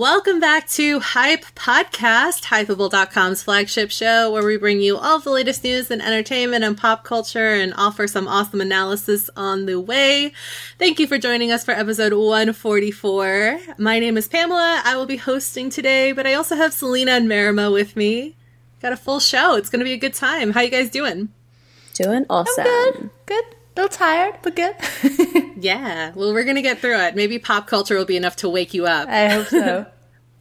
Welcome back to Hype Podcast, Hypable.com's flagship show where we bring you all the latest news and entertainment and pop culture and offer some awesome analysis on the way. Thank you for joining us for episode 144. My name is Pamela. I will be hosting today, but I also have Selena and Marima with me. Got a full show. It's going to be a good time. How you guys doing? Doing awesome. I'm good. Good. A little tired, but good. yeah. Well, we're going to get through it. Maybe pop culture will be enough to wake you up. I hope so.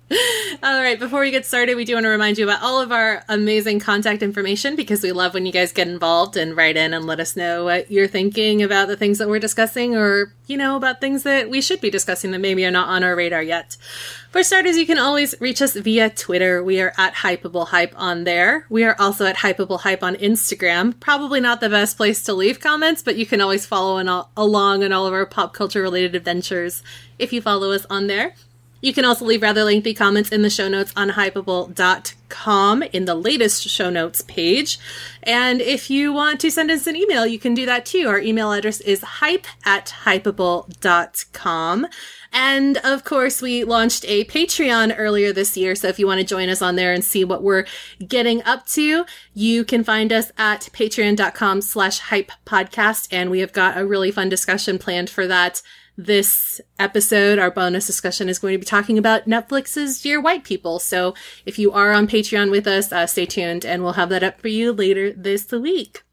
All right, before we get started, we do want to remind you about all of our amazing contact information because we love when you guys get involved and write in and let us know what you're thinking about the things that we're discussing or, you know, about things that we should be discussing that maybe are not on our radar yet. For starters, you can always reach us via Twitter. We are at Hypable Hype on there. We are also at Hypable Hype on Instagram. Probably not the best place to leave comments, but you can always follow all, along in all of our pop culture related adventures if you follow us on there. You can also leave rather lengthy comments in the show notes on hypable.com in the latest show notes page. And if you want to send us an email, you can do that too. Our email address is hype at hypable.com. And of course, we launched a Patreon earlier this year. So if you want to join us on there and see what we're getting up to, you can find us at patreon.com slash hype podcast. And we have got a really fun discussion planned for that this episode, our bonus discussion is going to be talking about Netflix's Dear White People. So if you are on Patreon with us, uh, stay tuned and we'll have that up for you later this week.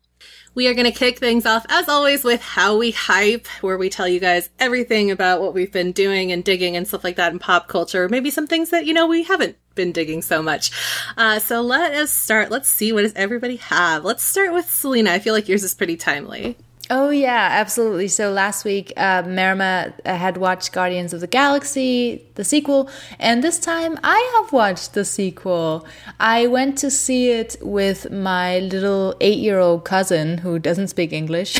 We are going to kick things off, as always, with How We Hype, where we tell you guys everything about what we've been doing and digging and stuff like that in pop culture. Maybe some things that, you know, we haven't been digging so much. Uh, so let us start. Let's see what does everybody have. Let's start with Selena. I feel like yours is pretty timely. Oh yeah, absolutely. So last week, uh, Marima uh, had watched Guardians of the Galaxy, the sequel, and this time I have watched the sequel. I went to see it with my little eight-year-old cousin who doesn't speak English,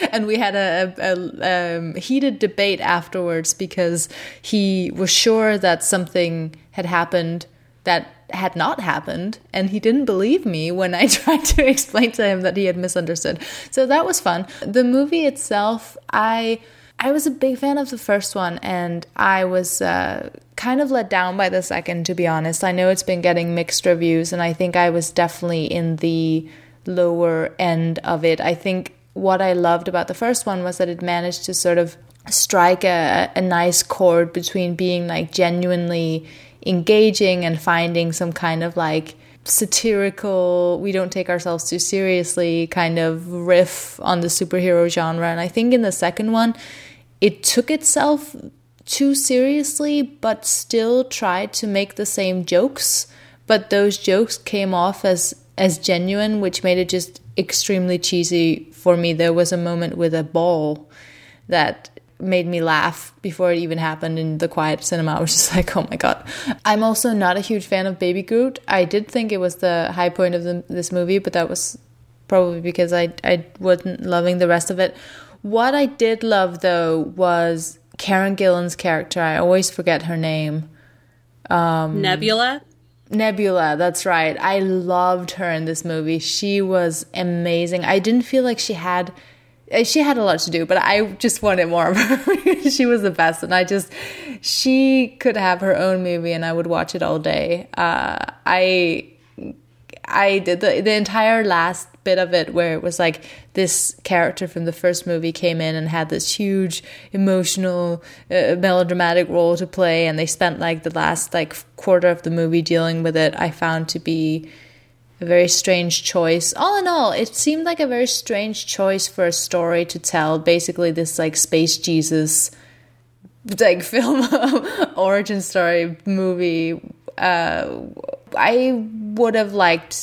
and we had a, a, a um, heated debate afterwards because he was sure that something had happened that had not happened and he didn't believe me when I tried to explain to him that he had misunderstood. So that was fun. The movie itself, I I was a big fan of the first one and I was uh, kind of let down by the second to be honest. I know it's been getting mixed reviews and I think I was definitely in the lower end of it. I think what I loved about the first one was that it managed to sort of strike a, a nice chord between being like genuinely engaging and finding some kind of like satirical, we don't take ourselves too seriously kind of riff on the superhero genre. And I think in the second one, it took itself too seriously, but still tried to make the same jokes. But those jokes came off as as genuine, which made it just extremely cheesy for me. There was a moment with a ball that made me laugh before it even happened in the quiet cinema. I was just like, oh my god. I'm also not a huge fan of Baby Groot. I did think it was the high point of the, this movie, but that was probably because I I wasn't loving the rest of it. What I did love though was Karen Gillan's character. I always forget her name. Um, Nebula. Nebula, that's right. I loved her in this movie. She was amazing. I didn't feel like she had she had a lot to do, but I just wanted more of her. she was the best, and I just she could have her own movie, and I would watch it all day. Uh, I I did the the entire last bit of it where it was like this character from the first movie came in and had this huge emotional uh, melodramatic role to play and they spent like the last like quarter of the movie dealing with it i found to be a very strange choice. All in all, it seemed like a very strange choice for a story to tell. Basically, this like space Jesus like film origin story movie. Uh, I would have liked.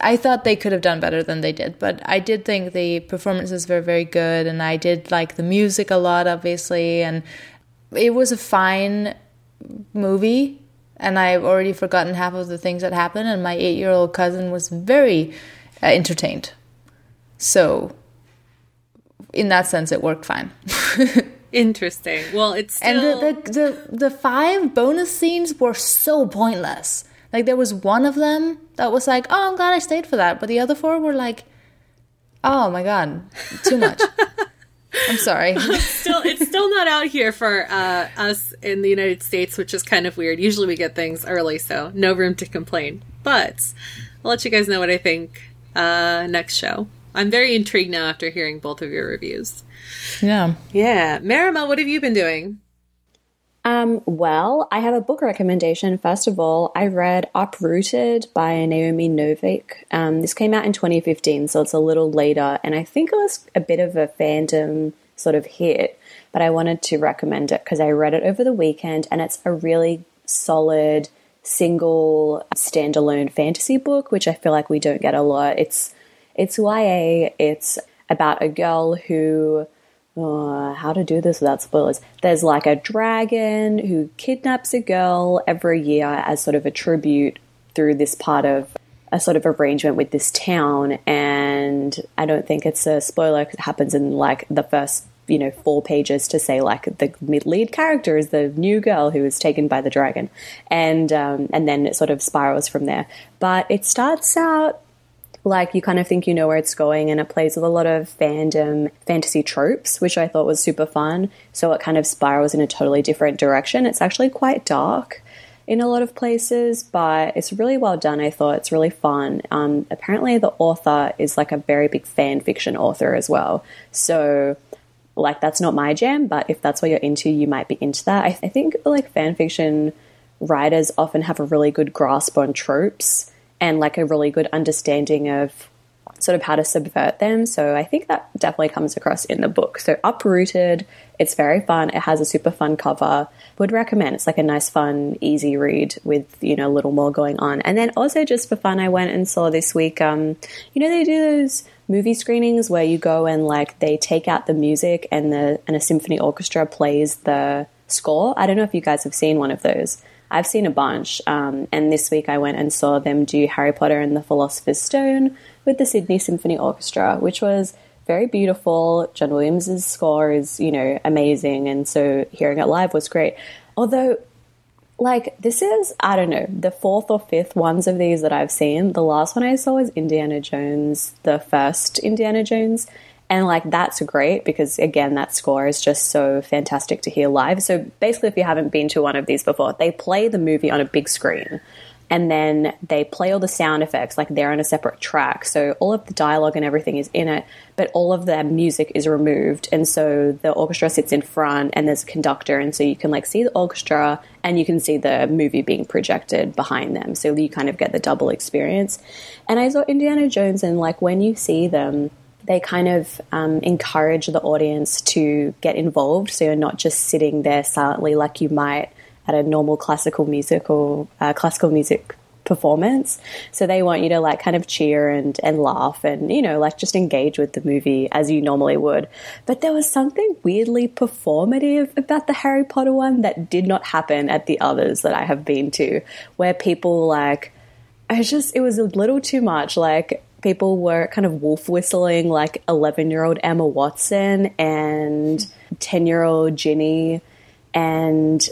I thought they could have done better than they did, but I did think the performances were very good, and I did like the music a lot, obviously, and it was a fine movie and I've already forgotten half of the things that happened, and my eight year old cousin was very uh, entertained. So, in that sense, it worked fine. Interesting. Well, it's still... and the, the the the five bonus scenes were so pointless. Like there was one of them that was like, "Oh, I'm glad I stayed for that," but the other four were like, "Oh my god, too much." I'm sorry. it's still, it's still not out here for uh, us in the United States, which is kind of weird. Usually we get things early, so no room to complain. But I'll let you guys know what I think uh, next show. I'm very intrigued now after hearing both of your reviews. Yeah. Yeah. Marima, what have you been doing? Um, well, I have a book recommendation. First of all, I read Uprooted by Naomi Novik. Um, this came out in 2015, so it's a little later, and I think it was a bit of a fandom sort of hit, but I wanted to recommend it because I read it over the weekend, and it's a really solid single standalone fantasy book, which I feel like we don't get a lot. It's it's YA. It's about a girl who uh, how to do this without spoilers. There's like a dragon who kidnaps a girl every year as sort of a tribute through this part of a sort of arrangement with this town. And I don't think it's a spoiler because it happens in like the first, you know, four pages to say like the lead character is the new girl who is taken by the dragon, and um, and then it sort of spirals from there. But it starts out like you kind of think you know where it's going and it plays with a lot of fandom fantasy tropes which i thought was super fun. So it kind of spirals in a totally different direction. It's actually quite dark in a lot of places but it's really well done i thought. It's really fun. Um, apparently the author is like a very big fan fiction author as well. So like that's not my jam but if that's what you're into you might be into that. I, I think like fan fiction writers often have a really good grasp on tropes and like a really good understanding of sort of how to subvert them. So I think that definitely comes across in the book. So Uprooted, it's very fun. It has a super fun cover. Would recommend. It's like a nice, fun, easy read with you know a little more going on. And then also just for fun, I went and saw this week. Um, you know they do those movie screenings where you go and like they take out the music and the and a symphony orchestra plays the score. I don't know if you guys have seen one of those. I've seen a bunch. Um, and this week I went and saw them do Harry Potter and the Philosopher's Stone with the Sydney Symphony Orchestra, which was very beautiful. John Williams' score is, you know, amazing. And so hearing it live was great. Although, like, this is, I don't know, the fourth or fifth ones of these that I've seen. The last one I saw was Indiana Jones, the first Indiana Jones. And like that's great because again, that score is just so fantastic to hear live. So basically, if you haven't been to one of these before, they play the movie on a big screen and then they play all the sound effects like they're on a separate track. So all of the dialogue and everything is in it, but all of the music is removed. And so the orchestra sits in front and there's a conductor. And so you can like see the orchestra and you can see the movie being projected behind them. So you kind of get the double experience. And I saw Indiana Jones and like when you see them, they kind of um, encourage the audience to get involved. So you're not just sitting there silently like you might at a normal classical musical uh, classical music performance. So they want you to like kind of cheer and and laugh and you know like just engage with the movie as you normally would. But there was something weirdly performative about the Harry Potter one that did not happen at the others that I have been to, where people like. I just, it was a little too much. Like, people were kind of wolf whistling like 11 year old Emma Watson and 10 year old Ginny. And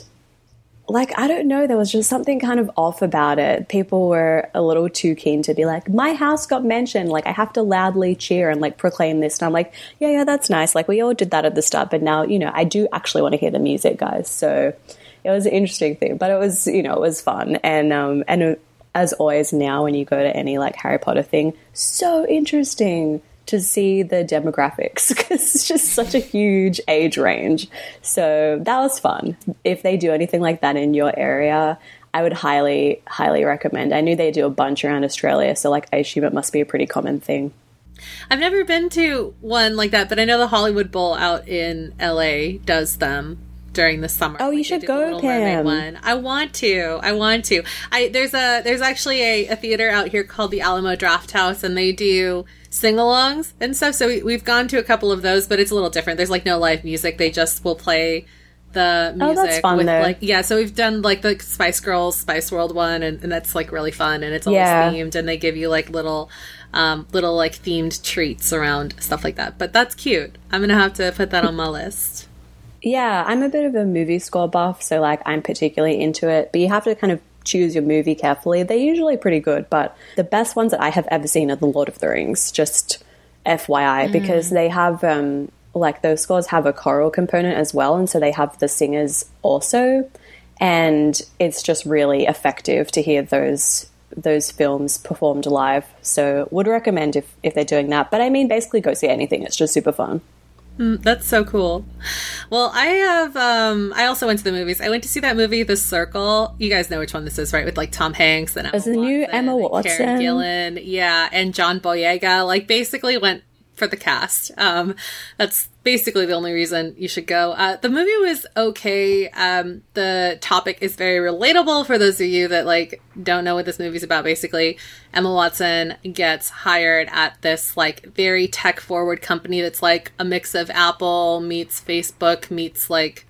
like, I don't know, there was just something kind of off about it. People were a little too keen to be like, my house got mentioned. Like, I have to loudly cheer and like proclaim this. And I'm like, yeah, yeah, that's nice. Like, we all did that at the start. But now, you know, I do actually want to hear the music, guys. So it was an interesting thing, but it was, you know, it was fun. And, um, and, as always now when you go to any like Harry Potter thing, so interesting to see the demographics because it's just such a huge age range. So that was fun. If they do anything like that in your area, I would highly, highly recommend. I knew they do a bunch around Australia, so like I assume it must be a pretty common thing. I've never been to one like that, but I know the Hollywood Bowl out in LA does them during the summer. Oh, you should go, Pam. One. I want to. I want to. I there's a there's actually a, a theater out here called the Alamo Drafthouse, and they do sing-alongs and stuff. So we, we've gone to a couple of those, but it's a little different. There's like no live music. They just will play the music. Oh, that's fun with, though. Like yeah, so we've done like the Spice Girls Spice World one, and, and that's like really fun, and it's always yeah. themed, and they give you like little. Um, little like themed treats around stuff like that, but that's cute. I'm gonna have to put that on my list. Yeah, I'm a bit of a movie score buff, so like I'm particularly into it. But you have to kind of choose your movie carefully. They're usually pretty good, but the best ones that I have ever seen are the Lord of the Rings. Just FYI, mm. because they have um, like those scores have a choral component as well, and so they have the singers also, and it's just really effective to hear those those films performed live. So would recommend if if they're doing that. But I mean, basically, go see anything. It's just super fun. Mm, that's so cool. Well, I have. Um, I also went to the movies. I went to see that movie, The Circle. You guys know which one this is, right? With like Tom Hanks and Emma the new Emma Watson? Karen Gillan, yeah, and John Boyega. Like basically went for the cast. Um, that's basically the only reason you should go. Uh, the movie was okay. Um, the topic is very relatable for those of you that like don't know what this movie's about. Basically, Emma Watson gets hired at this like very tech forward company that's like a mix of Apple meets Facebook meets like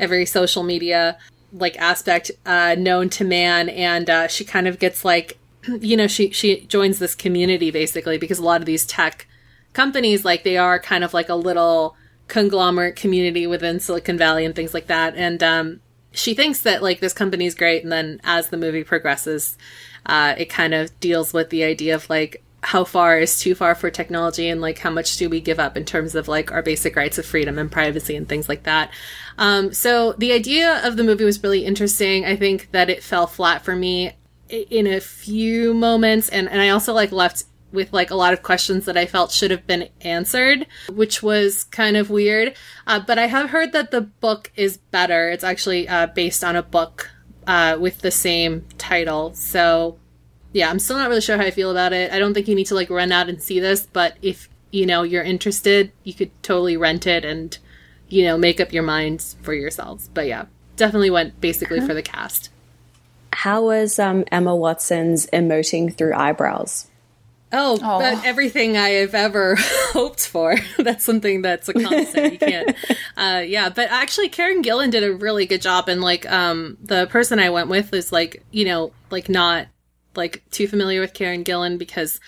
every social media like aspect uh, known to man, and uh, she kind of gets like you know she she joins this community basically because a lot of these tech companies like they are kind of like a little conglomerate community within Silicon Valley and things like that. And um, she thinks that like this company is great, and then as the movie progresses, uh, it kind of deals with the idea of like how far is too far for technology and like how much do we give up in terms of like our basic rights of freedom and privacy and things like that. Um, so the idea of the movie was really interesting. I think that it fell flat for me in a few moments, and and I also like left with like a lot of questions that I felt should have been answered, which was kind of weird. Uh, but I have heard that the book is better. It's actually uh, based on a book uh, with the same title. So yeah, I'm still not really sure how I feel about it. I don't think you need to like run out and see this, but if you know you're interested, you could totally rent it and you know make up your minds for yourselves. But yeah, definitely went basically for the cast. How was um, Emma Watson's emoting through eyebrows? Oh, Aw. but everything I have ever hoped for. that's something that's a constant. You can't. Uh, yeah, but actually, Karen Gillan did a really good job, and like, um, the person I went with is like, you know, like not like too familiar with Karen Gillan because,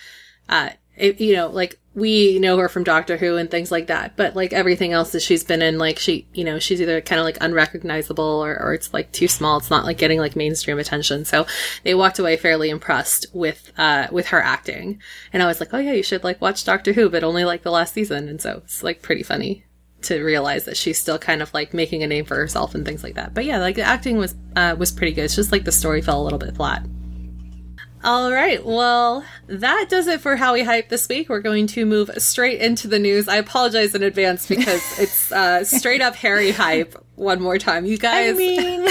uh, it, you know, like we know her from Doctor Who and things like that, but like everything else that she's been in, like she, you know, she's either kind of like unrecognizable or, or it's like too small. It's not like getting like mainstream attention. So they walked away fairly impressed with, uh, with her acting. And I was like, oh yeah, you should like watch Doctor Who, but only like the last season. And so it's like pretty funny to realize that she's still kind of like making a name for herself and things like that. But yeah, like the acting was, uh, was pretty good. It's just like the story fell a little bit flat. All right. Well, that does it for how we hype this week. We're going to move straight into the news. I apologize in advance because it's uh, straight up Harry hype one more time. You guys, I mean,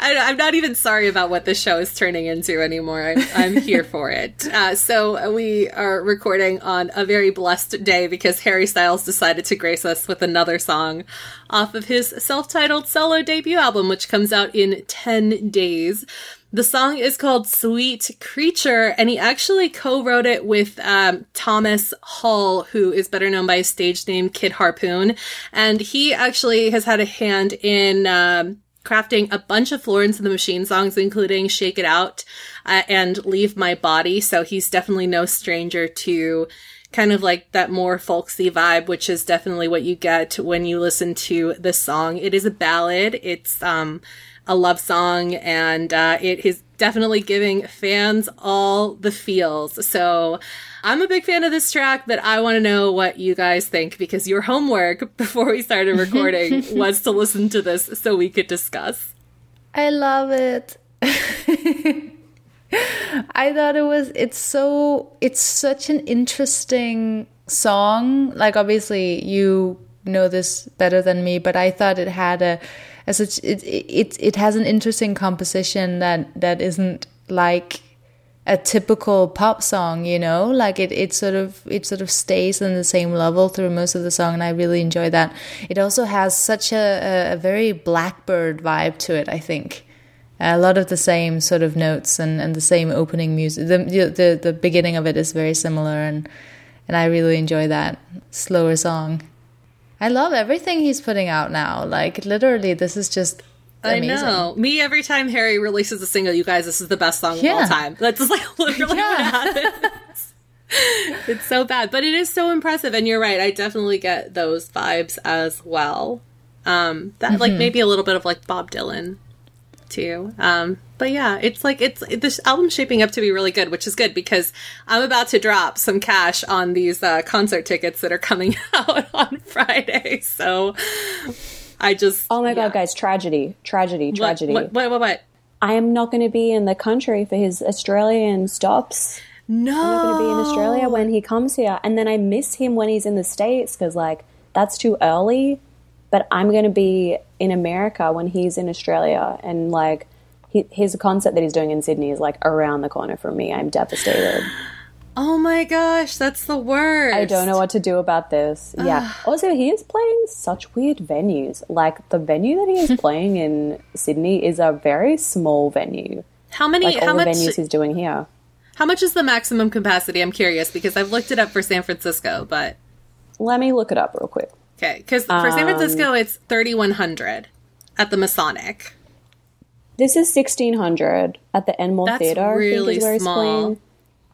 I, I'm not even sorry about what this show is turning into anymore. I'm, I'm here for it. Uh, so we are recording on a very blessed day because Harry Styles decided to grace us with another song off of his self-titled solo debut album, which comes out in 10 days. The song is called Sweet Creature, and he actually co-wrote it with um, Thomas Hull, who is better known by his stage name Kid Harpoon. And he actually has had a hand in um, crafting a bunch of Florence and the Machine songs, including Shake It Out uh, and Leave My Body. So he's definitely no stranger to kind of like that more folksy vibe, which is definitely what you get when you listen to the song. It is a ballad. It's, um, a love song and uh, it is definitely giving fans all the feels. So I'm a big fan of this track, but I want to know what you guys think because your homework before we started recording was to listen to this so we could discuss. I love it. I thought it was it's so it's such an interesting song. Like obviously you know this better than me, but I thought it had a as it it it has an interesting composition that that isn't like a typical pop song, you know, like it, it sort of it sort of stays on the same level through most of the song, and I really enjoy that. It also has such a, a, a very Blackbird vibe to it. I think a lot of the same sort of notes and, and the same opening music. The, the the beginning of it is very similar, and and I really enjoy that slower song. I love everything he's putting out now. Like literally, this is just amazing. I know. Me, every time Harry releases a single, you guys, this is the best song of all time. That's just like literally Yeah. what happens. it's so bad, but it is so impressive. And you're right. I definitely get those vibes as well. Um, that Mm-hmm. like maybe a little bit of like Bob Dylan too. Um, but yeah, it's like it's this album's shaping up to be really good, which is good because I'm about to drop some cash on these uh, concert tickets that are coming out on Friday. So I just Oh my yeah. god, guys, tragedy, tragedy, tragedy. What, what, what, what? I am not going to be in the country for his Australian stops. No, I'm not going to be in Australia when he comes here. And then I miss him when he's in the States because, like, that's too early. But I'm going to be in America when he's in Australia. And, like, he, his concert that he's doing in Sydney is, like, around the corner from me. I'm devastated. Oh my gosh, that's the worst. I don't know what to do about this. Yeah. Also, he is playing such weird venues. Like, the venue that he is playing in Sydney is a very small venue. How many? Like, how all the much? venues he's doing here. How much is the maximum capacity? I'm curious because I've looked it up for San Francisco, but Let me look it up real quick. okay, because for San Um, Francisco it's 3,100 at the Masonic. This is sixteen hundred at the Enmore That's Theater. I think, really is where he's small. playing.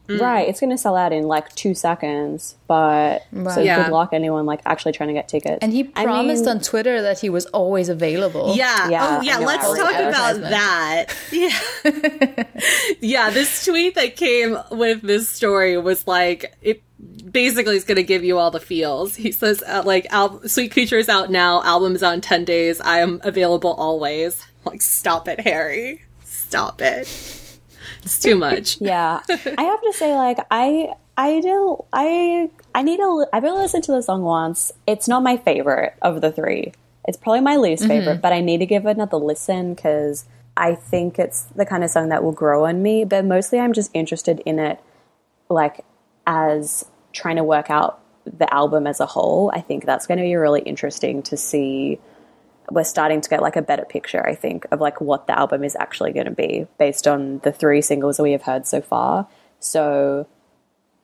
Right, it's going to sell out in like two seconds. But so Yeah. good luck anyone like actually trying to get tickets. And he I promised mean, on Twitter that he was always available. Yeah. Yeah, oh, yeah. Let's talk about that. Yeah. yeah. This tweet that came with this story was like, it basically is going to give you all the feels. He says, uh, like, al- Sweet is out now, album's out in 10 days. I am available always. Like, stop it, Harry. Stop it. It's too much. yeah, I have to say, like I, I don't, I, I need to. I've only listened to the song once. It's not my favorite of the three. It's probably my least mm-hmm. favorite, but I need to give it another listen because I think it's the kind of song that will grow on me. But mostly, I'm just interested in it, like as trying to work out the album as a whole. I think that's going to be really interesting to see. We're starting to get like a better picture, I think, of like what the album is actually going to be based on the three singles that we have heard so far. So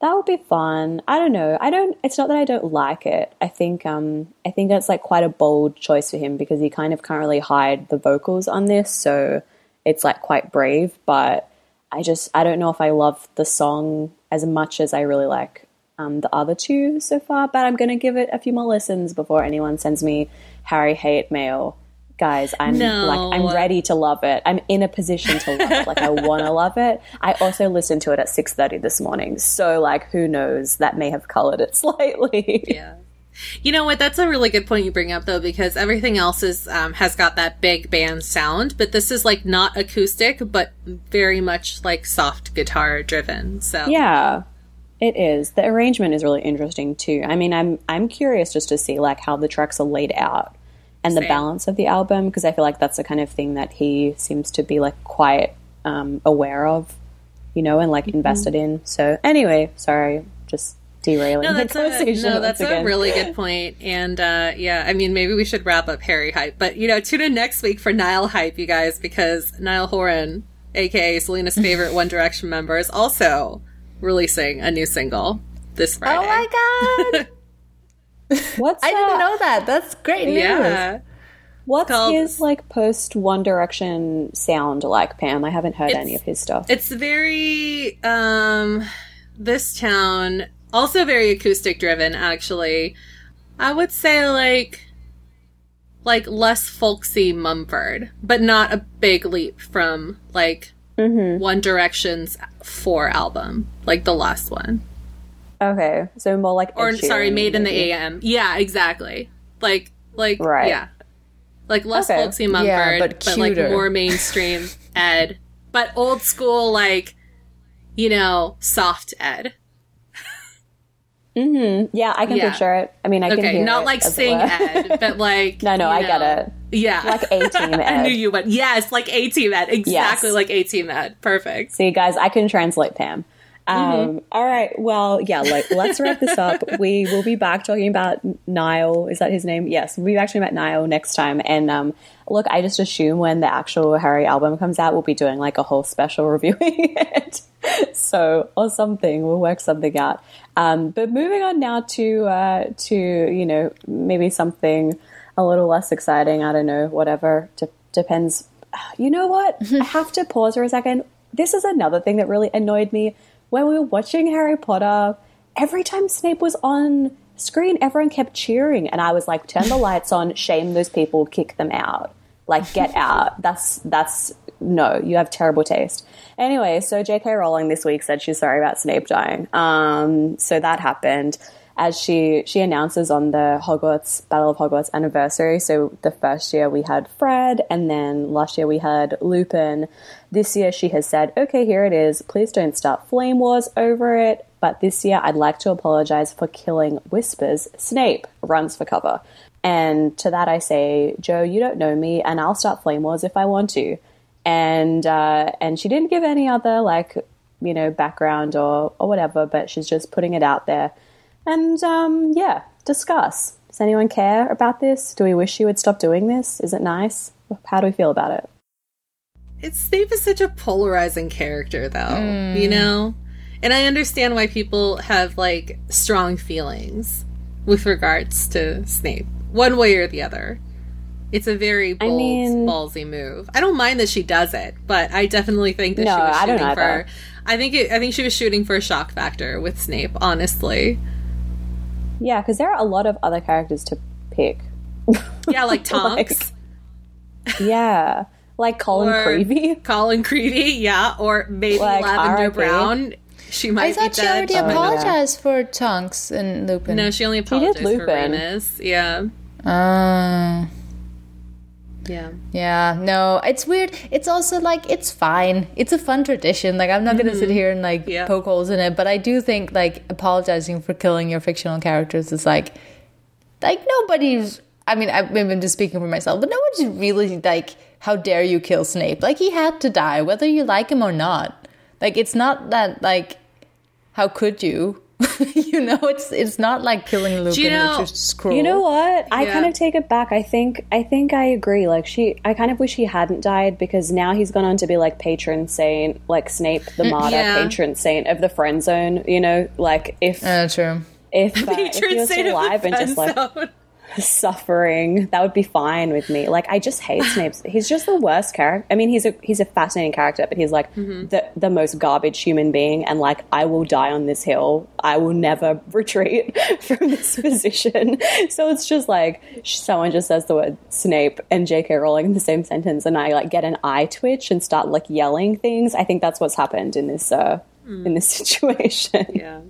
that would be fun. I don't know. I don't. It's not that I don't like it. I think. Um. I think that's like quite a bold choice for him because he kind of can't really hide the vocals on this. So it's like quite brave. But I just. I don't know if I love the song as much as I really like um, the other two so far. But I'm going to give it a few more listens before anyone sends me Harry hate mail. Guys, I'm No. like I'm ready to love it. I'm in a position to love it. Like I want to love it. I also listened to it at 6:30 this morning. So like who knows, that may have colored it slightly. Yeah. You know what? That's a really good point you bring up, though, because everything else is um, has got that big band sound, but this is like not acoustic, but very much like soft guitar driven. So Yeah. It is. The arrangement is really interesting too. I mean, I'm I'm curious just to see like how the tracks are laid out and the Same. balance of the album because I feel like that's the kind of thing that he seems to be like quite um, aware of, you know, and like Mm-hmm. invested in. So anyway, sorry, just derailing No, the that's a conversation. no, once that's a really good point. And uh, yeah, I mean, maybe we should wrap up Harry hype, but you know, tune in next week for Niall hype, you guys, because Niall Horan, aka Selena's favorite One Direction member, is also releasing a new single this Friday. Oh my god! What's I didn't know that. That's great news. yeah. What's called- his like post One Direction sound like, Pam? I haven't heard any of his stuff. It's very um this town also very acoustic driven actually. I would say like like less folksy Mumford, but not a big leap from like One Direction's 4 album, like the last one. Okay, so more like Or Ed sorry, Sheeran, Made in the. AM. Yeah, exactly. Like like Right. yeah. Like less Okay. folksy Mumford, Yeah, but, but like more mainstream Ed. But old school like you know, soft Ed. Mm-hmm. Yeah, I can Yeah. picture it. I mean, I can hear not it, like sing. Ed, but like No, no, you I get it. Yeah, Like A-Team I knew you would. Yes, like A Team Ed. Exactly Yes. like A Team Ed. Perfect. See, guys, I can translate Pam. Um, Mm-hmm. all right. Well, yeah. Like, let's wrap this up. We will be back talking about Niall. Is that his name? Yes, we'll be back talking about Niall next time. And um, look, I just assume when the actual Harry album comes out, we'll be doing like a whole special reviewing it. so, or something. We'll work something out. Um, but moving on now to uh, to you know maybe something a little less exciting. I don't know. Whatever. De- depends. You know what? I have to pause for a second. This is another thing that really annoyed me when we were watching Harry Potter. Every time Snape was on screen, everyone kept cheering, and I was like, "Turn the lights on, shame those people, kick them out." Like, get out. That's that's no. You have terrible taste. Anyway, so J.K. Rowling this week said she's sorry about Snape dying. Um, so that happened as she she announces on the Hogwarts Battle of Hogwarts anniversary. So the first year we had Fred, and then last year we had Lupin. This year she has said, "Okay, here it is. Please don't start flame wars over it." But this year I'd like to apologize for killing Whispers. Snape runs for cover. And to that I say, Jo, you don't know me, and I'll start flame wars if I want to. And uh, and she didn't give any other like you know background or or whatever, but she's just putting it out there and um, yeah, discuss. Does anyone care about this? Do we wish she would stop doing this? Is it nice? How do we feel about it? It's Snape is such a polarizing character, though. Mm. You know, and I understand why people have like strong feelings with regards to Snape, one way or the other. It's a very bold, I mean, ballsy move. I don't mind that she does it, but I definitely think that no, she was shooting for. I think it, I think she was shooting for a shock factor with Snape. Honestly. Yeah, because there are a lot of other characters to pick. Yeah, like Tonks. like, yeah, like Colin or Creevey. Colin Creevey, yeah, or maybe like Lavender Brown. She might. I thought she already oh, apologized for Tonks and Lupin. No, she only apologized for Remus. Yeah. Uh, yeah. Yeah. No, it's weird. It's also like it's fine. It's a fun tradition. Like I'm not mm-hmm. gonna sit mm-hmm. here and like yeah. poke holes in it, but I do think like apologizing for killing your fictional characters is like like nobody's I mean, I've been just speaking for myself, but nobody's really like, how dare you kill Snape? Like he had to die, whether you like him or not. Like it's not that like how could you? you know, it's it's not like killing Lupin, you know. You know what? I yeah. kind of take it back. I think I think I agree. Like she, I kind of wish he hadn't died because now he's gone on to be like patron saint, like Snape the martyr, yeah. patron saint of the friend zone. You know, like if uh, true. If, uh, if he was alive and just like zone. Suffering. That would be fine with me. Like I just hate Snape. He's just the worst character. I mean, he's a he's a fascinating character, but he's like mm-hmm. the the most garbage human being. And like, I will die on this hill. I will never retreat from this position. so it's just like someone just says the word Snape and J.K. Rowling in the same sentence, and I like get an eye twitch and start like yelling things. I think that's what's happened in this. Uh, in this situation. Yeah.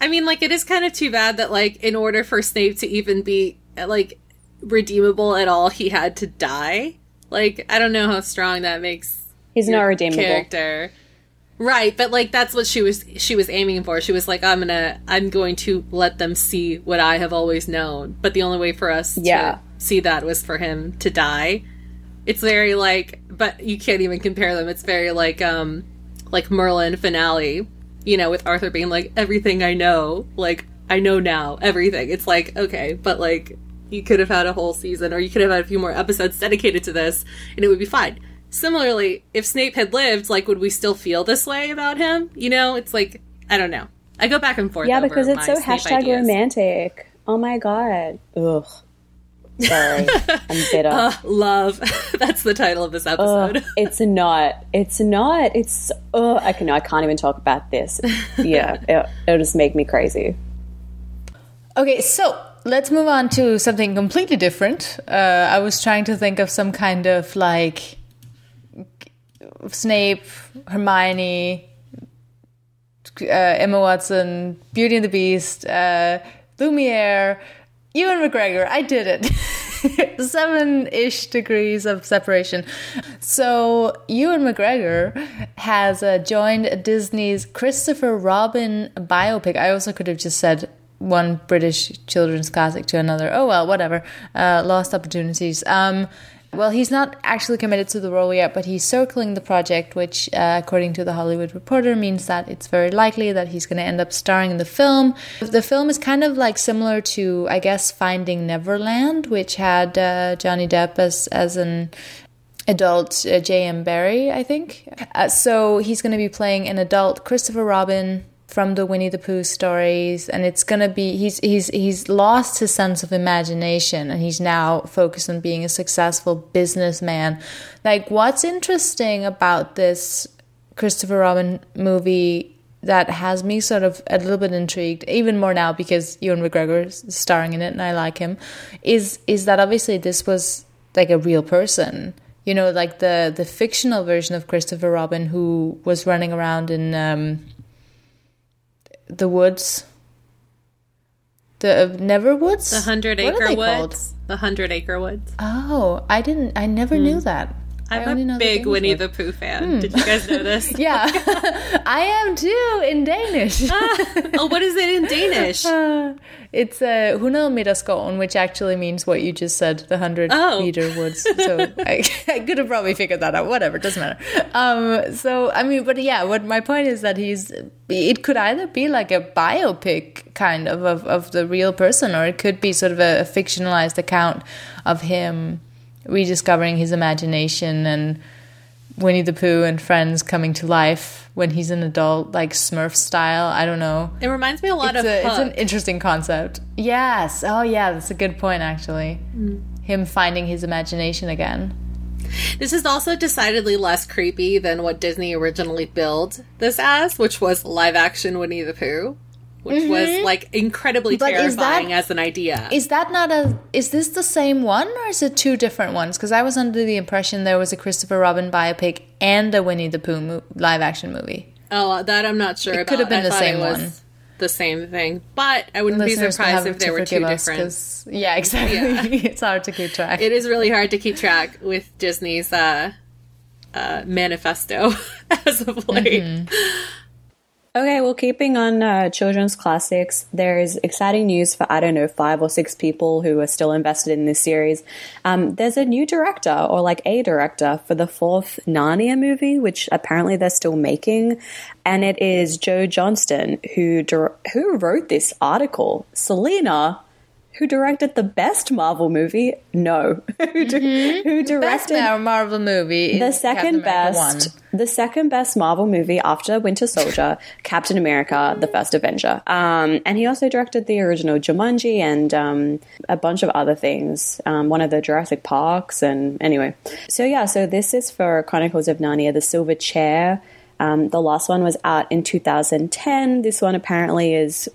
I mean, like, it is kind of too bad that, like, in order for Snape to even be like redeemable at all, he had to die. Like I don't know how strong that makes. He's not a redeemable character. Right, but like that's what she was she was aiming for. She was like I'm going to I'm going to let them see what I have always known. But the only way for us yeah. to see that was for him to die. It's very like but you can't even compare them. It's very like um like Merlin finale, you know, with Arthur being like everything I know, like I know now everything. It's like okay, but like you could have had a whole season or you could have had a few more episodes dedicated to this and it would be fine. Similarly, if Snape had lived, like, would we still feel this way about him? You know, it's like, I don't know. I go back and forth. Yeah, because it's so Snape hashtag ideas. romantic. Oh my god. Ugh. Sorry, I'm bitter. Uh, love. That's the title of this episode. it's not. It's not. It's. Oh, I can. I can't even talk about this. Yeah, it, it'll just make me crazy. Okay, so let's move on to something completely different. Uh, I was trying to think of some kind of like Snape, Hermione, uh, Emma Watson, Beauty and the Beast, uh, Lumiere, Ewan McGregor. I did it. Seven ish degrees of separation. So, Ewan McGregor has uh, joined Disney's Christopher Robin biopic. I also could have just said one British children's classic to another. Oh well, whatever. Uh, lost opportunities. Um, well, he's not actually committed to the role yet, but he's circling the project, which, uh, according to the Hollywood Reporter, means that it's very likely that he's going to end up starring in the film. The film is kind of like similar to, I guess, Finding Neverland, which had uh, Johnny Depp as as an adult uh, J.M. Barrie, I think. Uh, so he's going to be playing an adult Christopher Robin from the Winnie the Pooh stories, and it's gonna be he's he's he's lost his sense of imagination, and he's now focused on being a successful businessman. Like, what's interesting about this Christopher Robin movie that has me sort of a little bit intrigued, even more now because Ewan McGregor is starring in it, and I like him. Is is that obviously this was like a real person. You know, like the the fictional version of Christopher Robin who was running around in um, the woods. The uh, Neverwoods? The Hundred Acre Woods. called? The Hundred Acre Woods. Oh, I didn't I never knew that. I'm a big Winnie word. the Pooh fan. Did you guys know this? Yeah. I am too in Danish. oh, what is it in Danish? Uh, it's a uh, 100 meter which actually means what you just said, the 100 Oh. meter woods. So I, I could have probably figured that out. Whatever, doesn't matter. Um, so, I mean, but yeah, what my point is that he's, it could either be like a biopic kind of, of, of the real person, or it could be sort of a, fictionalized account of him rediscovering his imagination and Winnie the Pooh and friends coming to life when he's an adult, like Smurf style. I don't know It reminds me a lot it's, of a, it's an interesting concept. Yes. Oh, yeah. That's a good point, actually. Mm. Him finding his imagination again. This is also decidedly less creepy than what Disney originally billed this as, which was live action Winnie the Pooh, which was like incredibly Mm-hmm. But is that- terrifying as an idea. Is that not a? Is this the same one, or is it two different ones? Because I was under the impression there was a Christopher Robin biopic and a Winnie the Pooh mo- live action movie. oh, that I'm not sure It about. could have been I the same one. The same thing, but I wouldn't be Listeners will surprised if there were two different. us, different. 'cause- Yeah, exactly. it's hard to keep track. It is really hard to keep track with Disney's uh, uh, manifesto as of late. Mm-hmm. Okay, well, keeping on uh, children's classics, there is exciting news for, I don't know, five or six people who are still invested in this series. Um, there's a new director, or like a director, for the fourth Narnia movie, which apparently they're still making. And it is Joe Johnston, who, who wrote this article. Selena, who directed the best Marvel movie? No. who, di- who Best directed Mar- Marvel movie. the second best one. the second best marvel movie after winter soldier captain america the first avenger um, and he also directed the original jumanji and um, a bunch of other things um, one of the jurassic parks and anyway so yeah so this is for chronicles of narnia the silver chair um, the last one was out in 2010 this one apparently is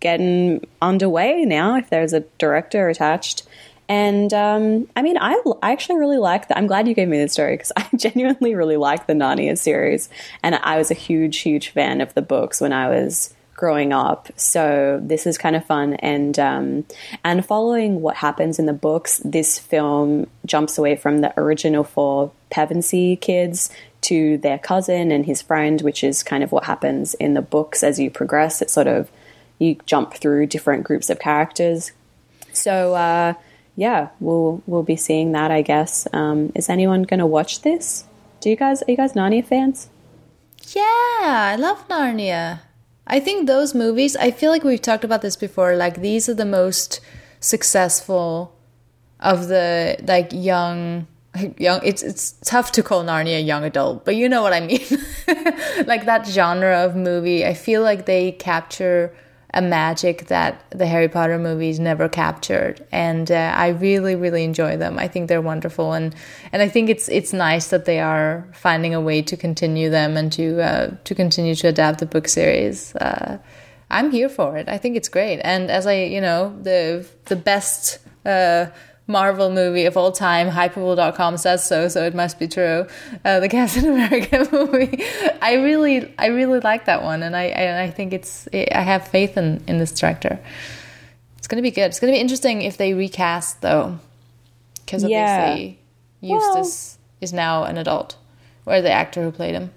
getting underway now if there's a director attached and um, I mean, I, I actually really like that. I'm glad you gave me this story because I genuinely really like the Narnia series. And I was a huge, huge fan of the books when I was growing up. So this is kind of fun. And, um, and following what happens in the books, this film jumps away from the original four Pevensie kids to their cousin and his friend, which is kind of what happens in the books as you progress. It's sort of, you jump through different groups of characters. So, uh, yeah, we'll we'll be seeing that, I guess. Um, is anyone going to watch this? Do you guys are you guys Narnia fans? Yeah, I love Narnia. I think those movies, I feel like we've talked about this before, like these are the most successful of the like young young it's it's tough to call Narnia a young adult, but you know what I mean. like that genre of movie, I feel like they capture a magic that the Harry Potter movies never captured, and uh, I really, really enjoy them. I think they're wonderful, and and I think it's it's nice that they are finding a way to continue them and to uh, to continue to adapt the book series. Uh, I'm here for it. I think it's great, and as I you know the the best. Marvel movie of all time. Hypable.com says so, so it must be true. Uh, the Captain America movie. I really, I really like that one, and I, and I think it's. I have faith in in this director. It's gonna be good. It's gonna be interesting if they recast though, because Yeah. obviously Eustace is now an adult, or the actor who played him.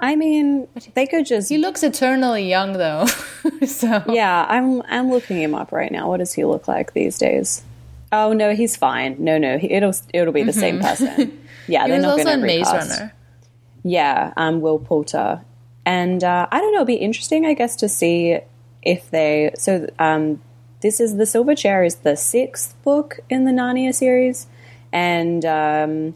I mean, they could just He looks eternally young though. so yeah. I'm I'm looking him up right now. What does he look like these days? Oh no, he's fine. No, no, he, it'll it'll be the same person. Yeah, he they're not going in to Maze recast. Runner. Yeah, um, Will Poulter, and uh, I don't know. It'd be interesting, I guess, to see if they. So um, this is the Silver Chair is the sixth book in the Narnia series, and um,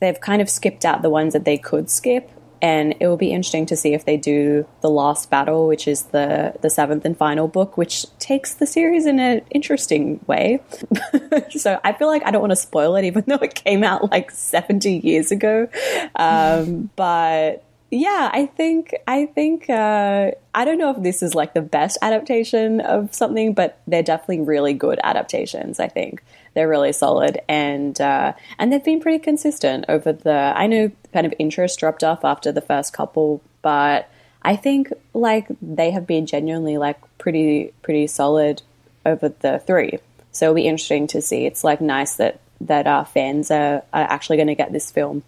they've kind of skipped out the ones that they could skip. And it will be interesting to see if they do the last battle, which is the the seventh and final book, which takes the series in an interesting way. so I feel like I don't want to spoil it, even though it came out like seventy years ago. Um, but yeah, I think I think uh, I don't know if this is like the best adaptation of something, but they're definitely really good adaptations. I think they're really solid, and uh, and they've been pretty consistent over the. I know kind of interest dropped off after the first couple, but I think like they have been genuinely like pretty pretty solid over the three. So it'll be interesting to see. It's like nice that that our fans are, are actually going to get this film.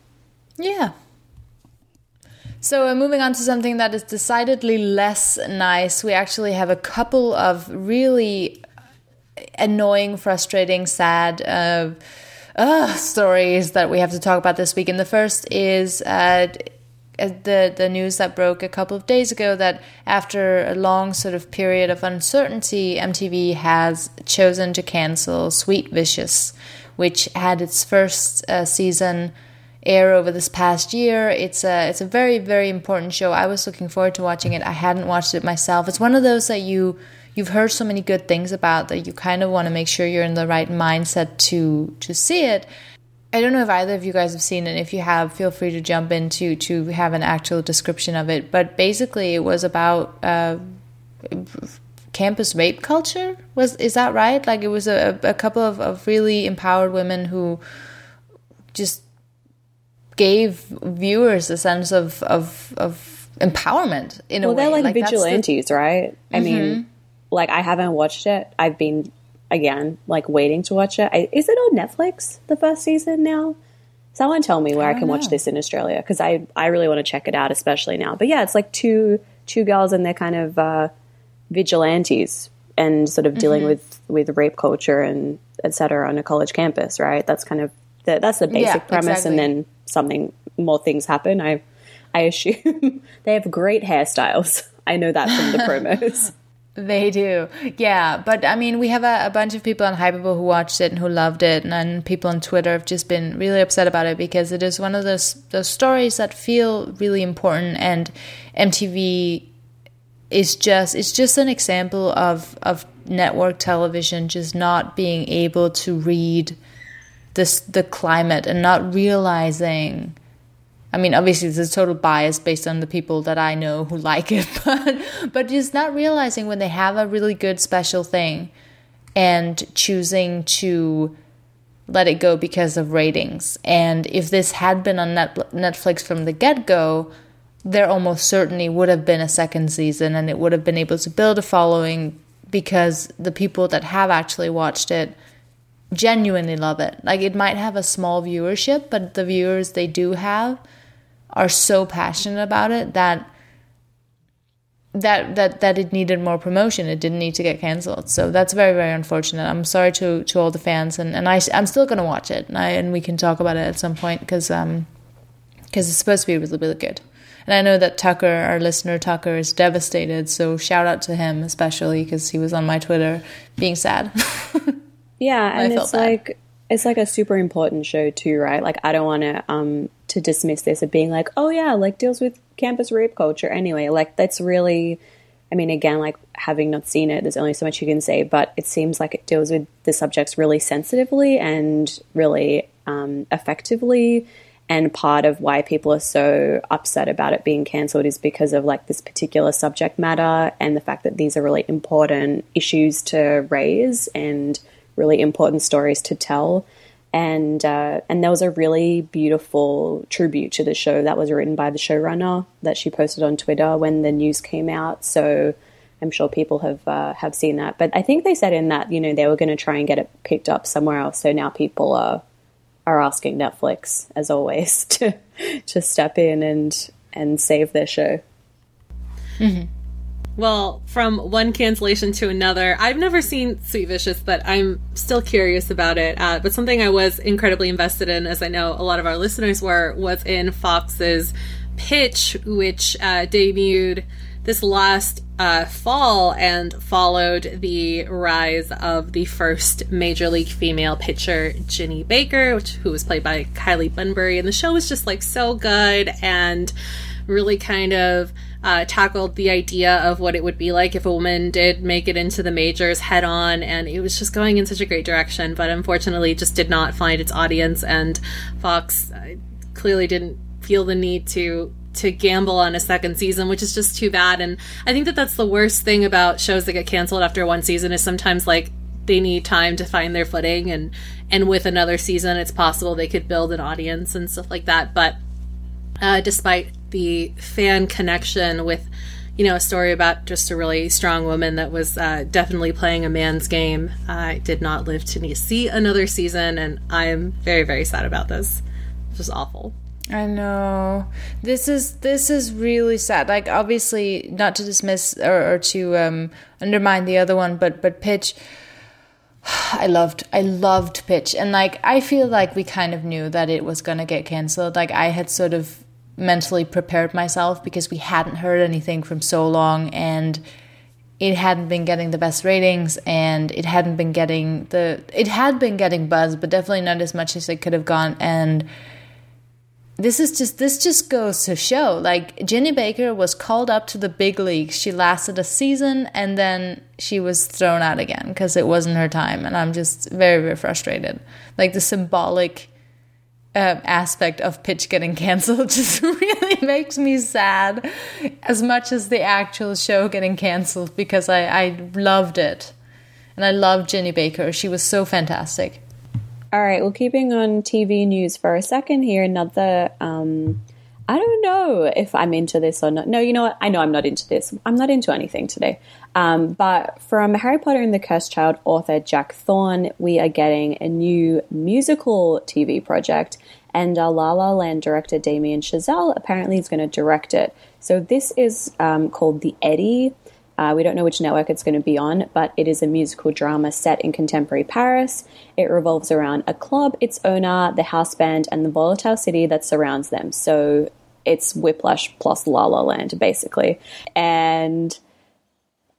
Yeah. So, uh, moving on to something that is decidedly less nice, we actually have a couple of really annoying, frustrating, sad uh, uh, stories that we have to talk about this week. And the first is uh, the the news that broke a couple of days ago that after a long sort of period of uncertainty, MTV has chosen to cancel Sweet Vicious, which had its first uh, season air over this past year. It's a it's a very very important show. I was looking forward to watching it. I hadn't watched it myself. It's one of those that you you've heard so many good things about that you kind of want to make sure you're in the right mindset to to see it. I don't know if either of you guys have seen it. If you have, feel free to jump in to to have an actual description of it. But basically, it was about uh, campus rape culture. Was is that right? Like it was a, a couple of, of really empowered women who just gave viewers a sense of of, of empowerment in well, a way. Well, they're like, like vigilantes, the... right? I mm-hmm. mean, like I haven't watched it. I've been again like waiting to watch it. I, is it on Netflix? The first season now. Someone tell me where I, I can know. watch this in Australia because I I really want to check it out, especially now. But yeah, it's like two two girls and they're kind of uh, vigilantes and sort of dealing mm-hmm. with with rape culture and etc. on a college campus, right? That's kind of the, that's the basic yeah, premise, exactly. and then something more things happen. I I assume they have great hairstyles. I know that from the promos. They do, yeah. But I mean, we have a, a, bunch of people on Hypable who watched it and who loved it, and, and people on Twitter have just been really upset about it because it is one of those those stories that feel really important, and MTV is just it's just an example of of network television just not being able to read this the climate and not realizing I mean, obviously, there's a total bias based on the people that I know who like it, but but just not realizing when they have a really good special thing and choosing to let it go because of ratings. And if this had been on Netflix from the get go, there almost certainly would have been a second season, and it would have been able to build a following because the people that have actually watched it genuinely love it. Like it might have a small viewership, but the viewers they do have are so passionate about it that that that that it needed more promotion. It didn't need to get canceled. So that's very very unfortunate. I'm sorry to to all the fans, and and I I'm still gonna watch it, and I and we can talk about it at some point because um because it's supposed to be really really good. And I know that Tucker, our listener Tucker, is devastated. So shout out to him especially because he was on my Twitter being sad. yeah, and it's bad. like it's like a super important show too, right? Like I don't want to um to dismiss this of being like, oh yeah, like deals with campus rape culture anyway. Like that's really, I mean, again, like having not seen it, there's only so much you can say, but it seems like it deals with the subjects really sensitively and really um, effectively. And part of why people are so upset about it being cancelled is because of like this particular subject matter and the fact that these are really important issues to raise and really important stories to tell. And uh, and there was a really beautiful tribute to the show that was written by the showrunner that she posted on Twitter when the news came out. So I'm sure people have uh, have seen that. But I think they said in that you know they were going to try and get it picked up somewhere else. So now people are are asking Netflix, as always, to to step in and and save their show. Mm-hmm. Well, from one cancellation to another, I've never seen Sweet Vicious, but I'm still curious about it. Uh, but something I was incredibly invested in, as I know a lot of our listeners were, was in Fox's pitch, which uh, debuted this last uh, fall and followed the rise of the first major league female pitcher, Ginny Baker, which, who was played by Kylie Bunbury. And the show was just like so good and really kind of uh, tackled the idea of what it would be like if a woman did make it into the majors head on, and it was just going in such a great direction. But unfortunately, just did not find its audience, and Fox uh, clearly didn't feel the need to to gamble on a second season, which is just too bad. And I think that that's the worst thing about shows that get canceled after one season is sometimes like they need time to find their footing and and with another season it's possible they could build an audience and stuff like that but uh, despite the fan connection with you know a story about just a really strong woman that was uh, definitely playing a man's game i did not live to see another season and i am very very sad about this it's just awful I know. This is this is really sad. Like obviously not to dismiss or, or to um, undermine the other one, but but pitch I loved I loved pitch. And like I feel like we kind of knew that it was gonna get cancelled. Like I had sort of mentally prepared myself because we hadn't heard anything from so long and it hadn't been getting the best ratings and it hadn't been getting the it had been getting buzz but definitely not as much as it could have gone and this is just this just goes to show like Jenny Baker was called up to the big leagues. She lasted a season and then she was thrown out again because it wasn't her time and I'm just very very frustrated. Like the symbolic uh, aspect of pitch getting canceled just really makes me sad as much as the actual show getting canceled because I, I loved it and I loved Jenny Baker. She was so fantastic. All right, well, keeping on TV news for a second here, another. Um, I don't know if I'm into this or not. No, you know what? I know I'm not into this. I'm not into anything today. Um, but from Harry Potter and the Cursed Child author Jack Thorne, we are getting a new musical TV project, and uh, La La Land director Damien Chazelle apparently is going to direct it. So this is um, called The Eddy. Uh, we don't know which network it's going to be on, but it is a musical drama set in contemporary Paris. It revolves around a club, its owner, the house band, and the volatile city that surrounds them. So it's Whiplash plus La La Land, basically. And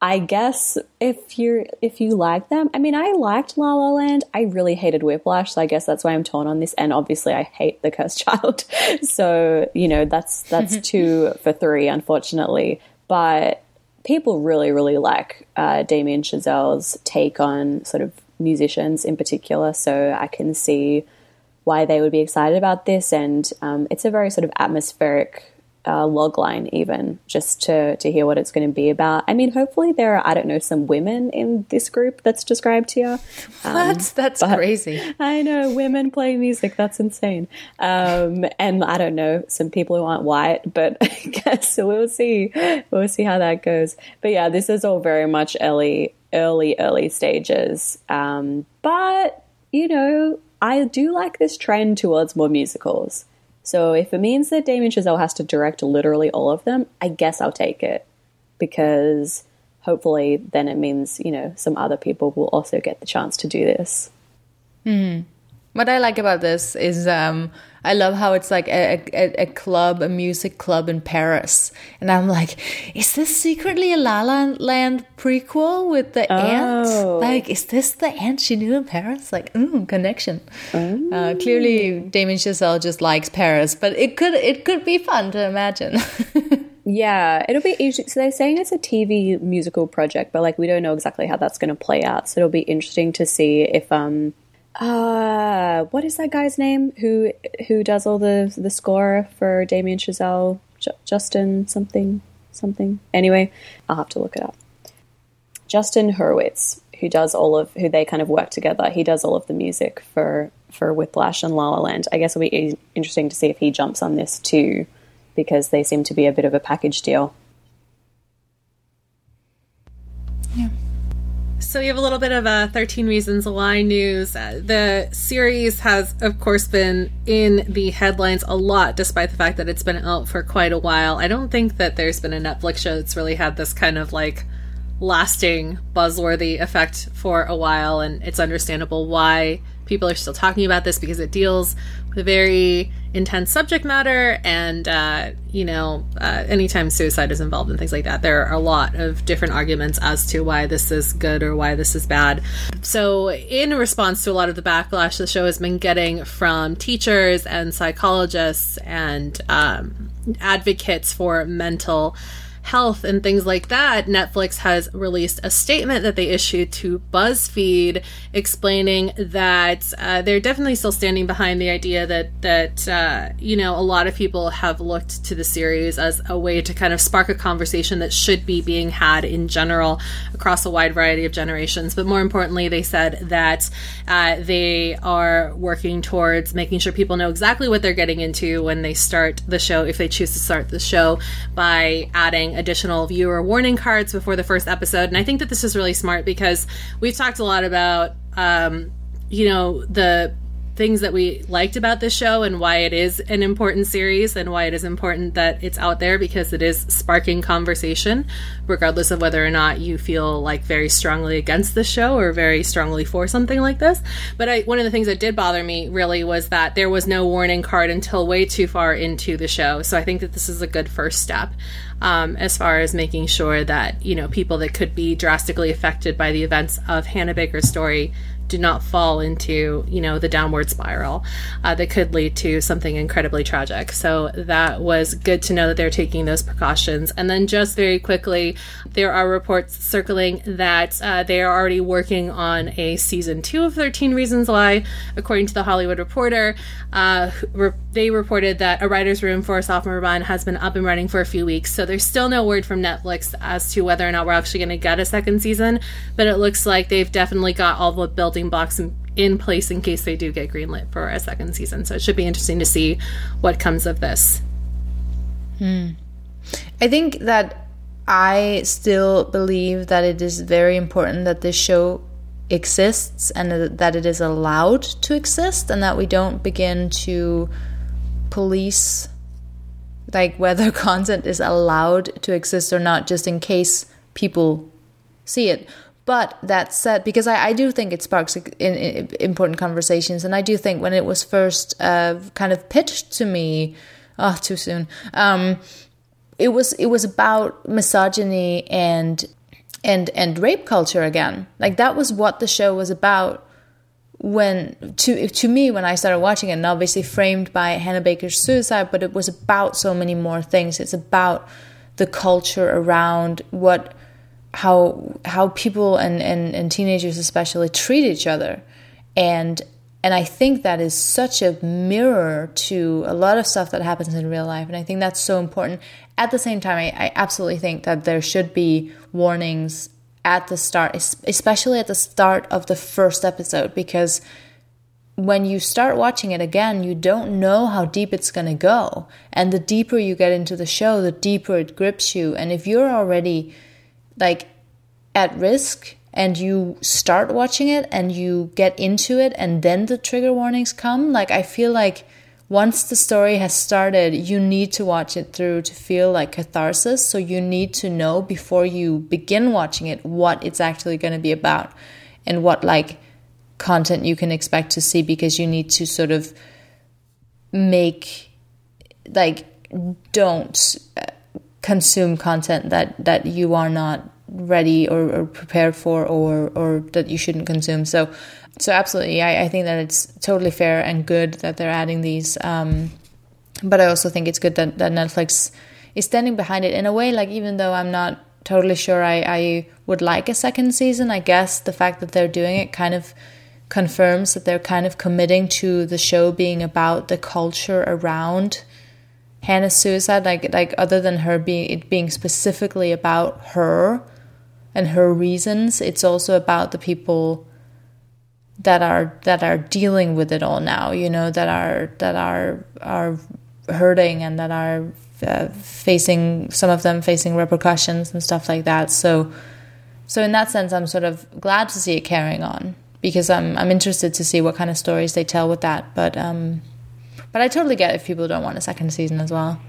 I guess if you if you like them, I mean, I liked La La Land. I really hated Whiplash, so I guess that's why I'm torn on this. And obviously, I hate The Cursed Child. so you know, that's that's two for three, unfortunately. But people really, really like uh, Damien Chazelle's take on sort of musicians in particular. So I can see why they would be excited about this. And um, it's a very sort of atmospheric uh, logline, even just to, to hear what it's going to be about. I mean, hopefully there are, I don't know, some women in this group that's described here. Um, what? That's crazy. I know, women playing music. That's insane. Um, and I don't know, some people who aren't white, but I guess we'll see. We'll see how that goes. But yeah, this is all very much early, early, early stages. Um, but, you know, I do like this trend towards more musicals. So if it means that Damien Chazelle has to direct literally all of them, I guess I'll take it because hopefully then it means, you know, some other people will also get the chance to do this. Mm. What I like about this is um, I love how it's like a, a, a, club, a music club in Paris. And I'm like, is this secretly a La La Land prequel with the oh. aunt? Like, is this the aunt she knew in Paris? Like, mm, connection. Oh. Uh, clearly, Damien Chazelle just likes Paris, but it could it could be fun to imagine. yeah, it'll be interesting. So they're saying it's a TV musical project, but like we don't know exactly how that's going to play out. So it'll be interesting to see if um uh what is that guy's name who who does all the the score for Damien Chazelle? J- Justin something something. Anyway I'll have to look it up. Justin Hurwitz who does all of who they kind of work together. He does all of the music for for Whiplash and La La Land. I guess it'll be interesting to see if he jumps on this too because they seem to be a bit of a package deal So we have a little bit of a 13 Reasons Why news. Uh, the series has, of course, been in the headlines a lot, despite the fact that it's been out for quite a while. I don't think that there's been a Netflix show that's really had this kind of like lasting buzzworthy effect for a while, and it's understandable why people are still talking about this because it deals with very intense subject matter and uh, you know uh, anytime suicide is involved and things like that there are a lot of different arguments as to why this is good or why this is bad. So in response to a lot of the backlash the show has been getting from teachers and psychologists and um, advocates for mental health and things like that, Netflix has released a statement that they issued to BuzzFeed explaining that uh, they're definitely still standing behind the idea that that uh, you know a lot of people have looked to the series as a way to kind of spark a conversation that should be being had in general across a wide variety of generations. But more importantly, they said that uh, they are working towards making sure people know exactly what they're getting into when they start the show, if they choose to start the show, by adding additional viewer warning cards before the first episode. And I think that this is really smart because we've talked a lot about, um, you know, the things that we liked about this show and why it is an important series and why it is important that it's out there because it is sparking conversation, regardless of whether or not you feel like very strongly against the show or very strongly for something like this. But I, one of the things that did bother me really was that there was no warning card until way too far into the show. So I think that this is a good first step. Um, as far as making sure that you know people that could be drastically affected by the events of Hannah Baker's story do not fall into you know the downward spiral uh, that could lead to something incredibly tragic. So that was good to know that they're taking those precautions. And then just very quickly there are reports circling that uh, they are already working on a season two of 13 reasons why. According to the hollywood reporter uh, re- they reported that a writer's room for a sophomore run has been up and running for a few weeks. So there's still no word from netflix as to whether or not we're actually going to get a second season but it looks like they've definitely got all the building blocks in, in place in case they do get greenlit for a second season. So it should be interesting to see what comes of this. Hmm. I think that I still believe that it is very important that this show exists and that it is allowed to exist and that we don't begin to police like whether content is allowed to exist or not just in case people see it but that said, because I, I do think it sparks in, in, important conversations, and I do think when it was first uh, kind of pitched to me, oh, too soon. Um, it was it was about misogyny and and and rape culture again. Like that was what the show was about when to to me when I started watching it, and obviously framed by Hannah Baker's suicide, but it was about so many more things. It's about the culture around what how how people and, and, and teenagers especially treat each other and and I think that is such a mirror to a lot of stuff that happens in real life and I think that's so important at the same time I, I absolutely think that there should be warnings at the start especially at the start of the first episode because when you start watching it again, you don't know how deep it's going to go. And the deeper you get into the show, the deeper it grips you. And if you're already like at risk and you start watching it and you get into it and then the trigger warnings come like i feel like once the story has started you need to watch it through to feel like catharsis. So you need to know before you begin watching it what it's actually going to be about and what like content you can expect to see because you need to sort of make like don't consume content that that you are not ready or, or prepared for or or that you shouldn't consume. So so absolutely I, I think that it's totally fair and good that they're adding these um, but I also think it's good that, that Netflix is standing behind it in a way like even though I'm not totally sure I, I would like a second season I guess the fact that they're doing it kind of confirms that they're kind of committing to the show being about the culture around Hannah's suicide, like like other than her being it being specifically about her and her reasons, it's also about the people that are that are dealing with it all now. You know that are that are are hurting and that are uh, facing some of them facing repercussions and stuff like that. So so in that sense, I'm sort of glad to see it carrying on because I'm I'm interested to see what kind of stories they tell with that. But um, but I totally get if people don't want a second season as well.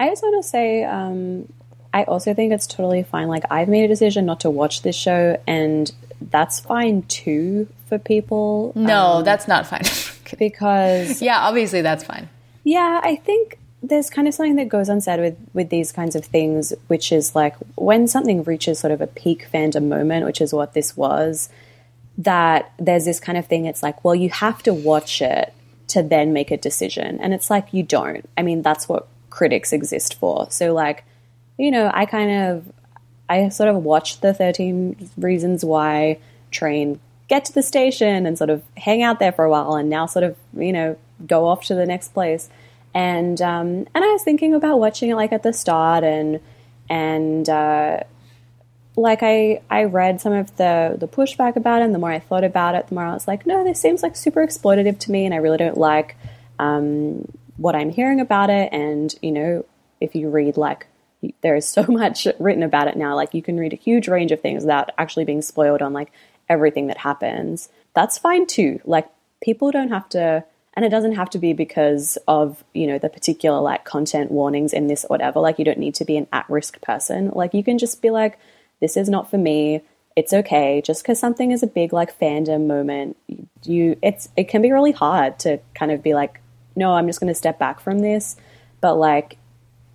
I just want to say, um, I also think it's totally fine. Like, I've made a decision not to watch this show, and that's fine too for people. No, um, that's not fine. because. Yeah, obviously that's fine. Yeah, I think there's kind of something that goes unsaid with, with these kinds of things, which is like when something reaches sort of a peak fandom moment, which is what this was, that there's this kind of thing, it's like, well, you have to watch it to then make a decision. And it's like, you don't. I mean, that's what critics exist for. So, like, you know, I kind of, I sort of watched the 13 Reasons Why train get to the station and sort of hang out there for a while and now sort of, you know, go off to the next place. And, um, and I was thinking about watching it like at the start and, and, uh, like I, I read some of the, the pushback about it and the more I thought about it, the more I was like, no, this seems like super exploitative to me and I really don't like, um, what I'm hearing about it. And, you know, if you read like there is so much written about it now. Like you can read a huge range of things without actually being spoiled on like everything that happens. That's fine too. Like people don't have to and it doesn't have to be because of, you know, the particular like content warnings in this or whatever. Like you don't need to be an at-risk person. Like you can just be like this is not for me. It's okay. Just cuz something is a big like fandom moment, you it's it can be really hard to kind of be like no, I'm just going to step back from this. But like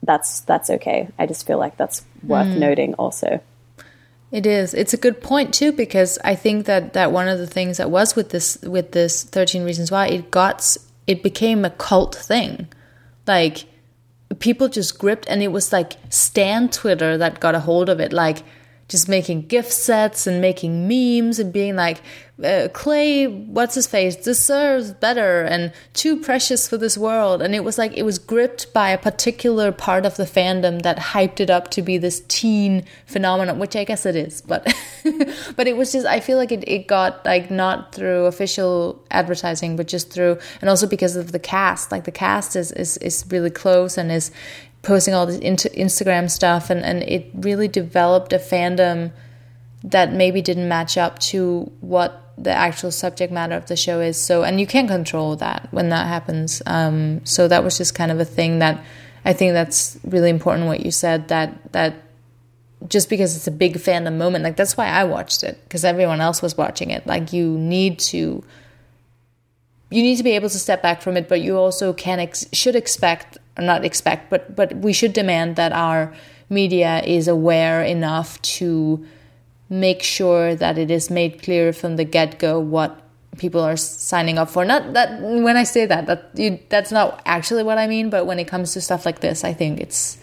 that's that's okay. I just feel like that's worth mm. noting also. It is. It's a good point too because I think that that one of the things that was with this with this 13 reasons why it got it became a cult thing. Like people just gripped and it was like Stan Twitter that got a hold of it like just making gift sets and making memes and being like uh, clay what's his face deserves better and too precious for this world. And it was like it was gripped by a particular part of the fandom that hyped it up to be this teen phenomenon which i guess it is but but it was just i feel like it, it got like not through official advertising but just through and also because of the cast. Like the cast is is, is really close and is posting all this into Instagram stuff, and, and it really developed a fandom that maybe didn't match up to what the actual subject matter of the show is. So, and you can't control that when that happens. Um, so that was just kind of a thing that I think that's really important. What you said that that just because it's a big fandom moment, like that's why I watched it because everyone else was watching it. Like you need to. You need to be able to step back from it, but you also can ex- should expect not expect, but but we should demand that our media is aware enough to make sure that it is made clear from the get go what people are signing up for. Not that when I say that that you, that's not actually what I mean, but when it comes to stuff like this, I think it's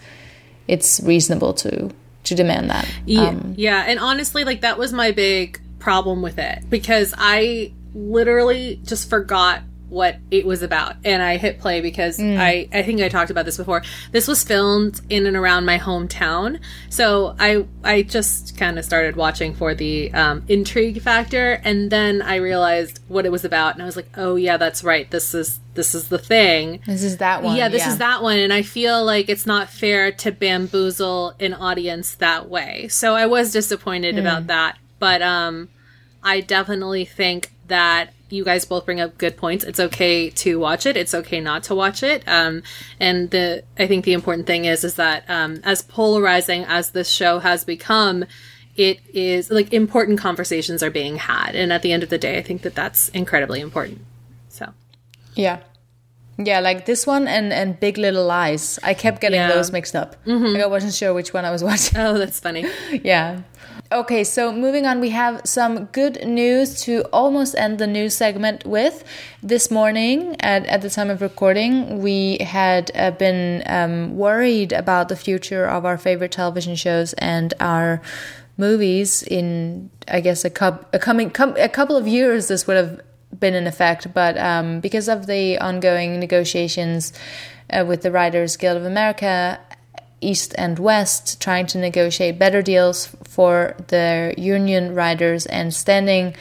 it's reasonable to to demand that. Yeah, um, yeah, and honestly, like that was my big problem with it because I literally just forgot what it was about. And i hit play because mm. i i think i talked about this before. This was filmed in and around my hometown. So i i just kind of started watching for the um, intrigue factor. And then i realized what it was about. And i was like oh yeah that's right. This is this is the thing. This is that one yeah this yeah. is that one. And i feel like it's not fair to bamboozle an audience that way. So i was disappointed mm. about that. But um i definitely think that you guys both bring up good points. It's okay to watch it. It's okay not to watch it. Um, and the I think the important thing is is that um, as polarizing as this show has become, it is like important conversations are being had. And at the end of the day, I think that that's incredibly important. So, yeah. Yeah, like this one and and Big Little Lies. I kept getting yeah. those mixed up. Mm-hmm. Like I wasn't sure which one I was watching. Oh, that's funny. yeah. Okay, so moving on, we have some good news to almost end the news segment with. This morning, at, at the time of recording, we had uh, been um, worried about the future of our favorite television shows and our movies in, I guess, a, cu- a coming com- a couple of years. This would have been in effect, but um, because of the ongoing negotiations uh, with the Writers Guild of America East and West, trying to negotiate better deals for their union writers and standing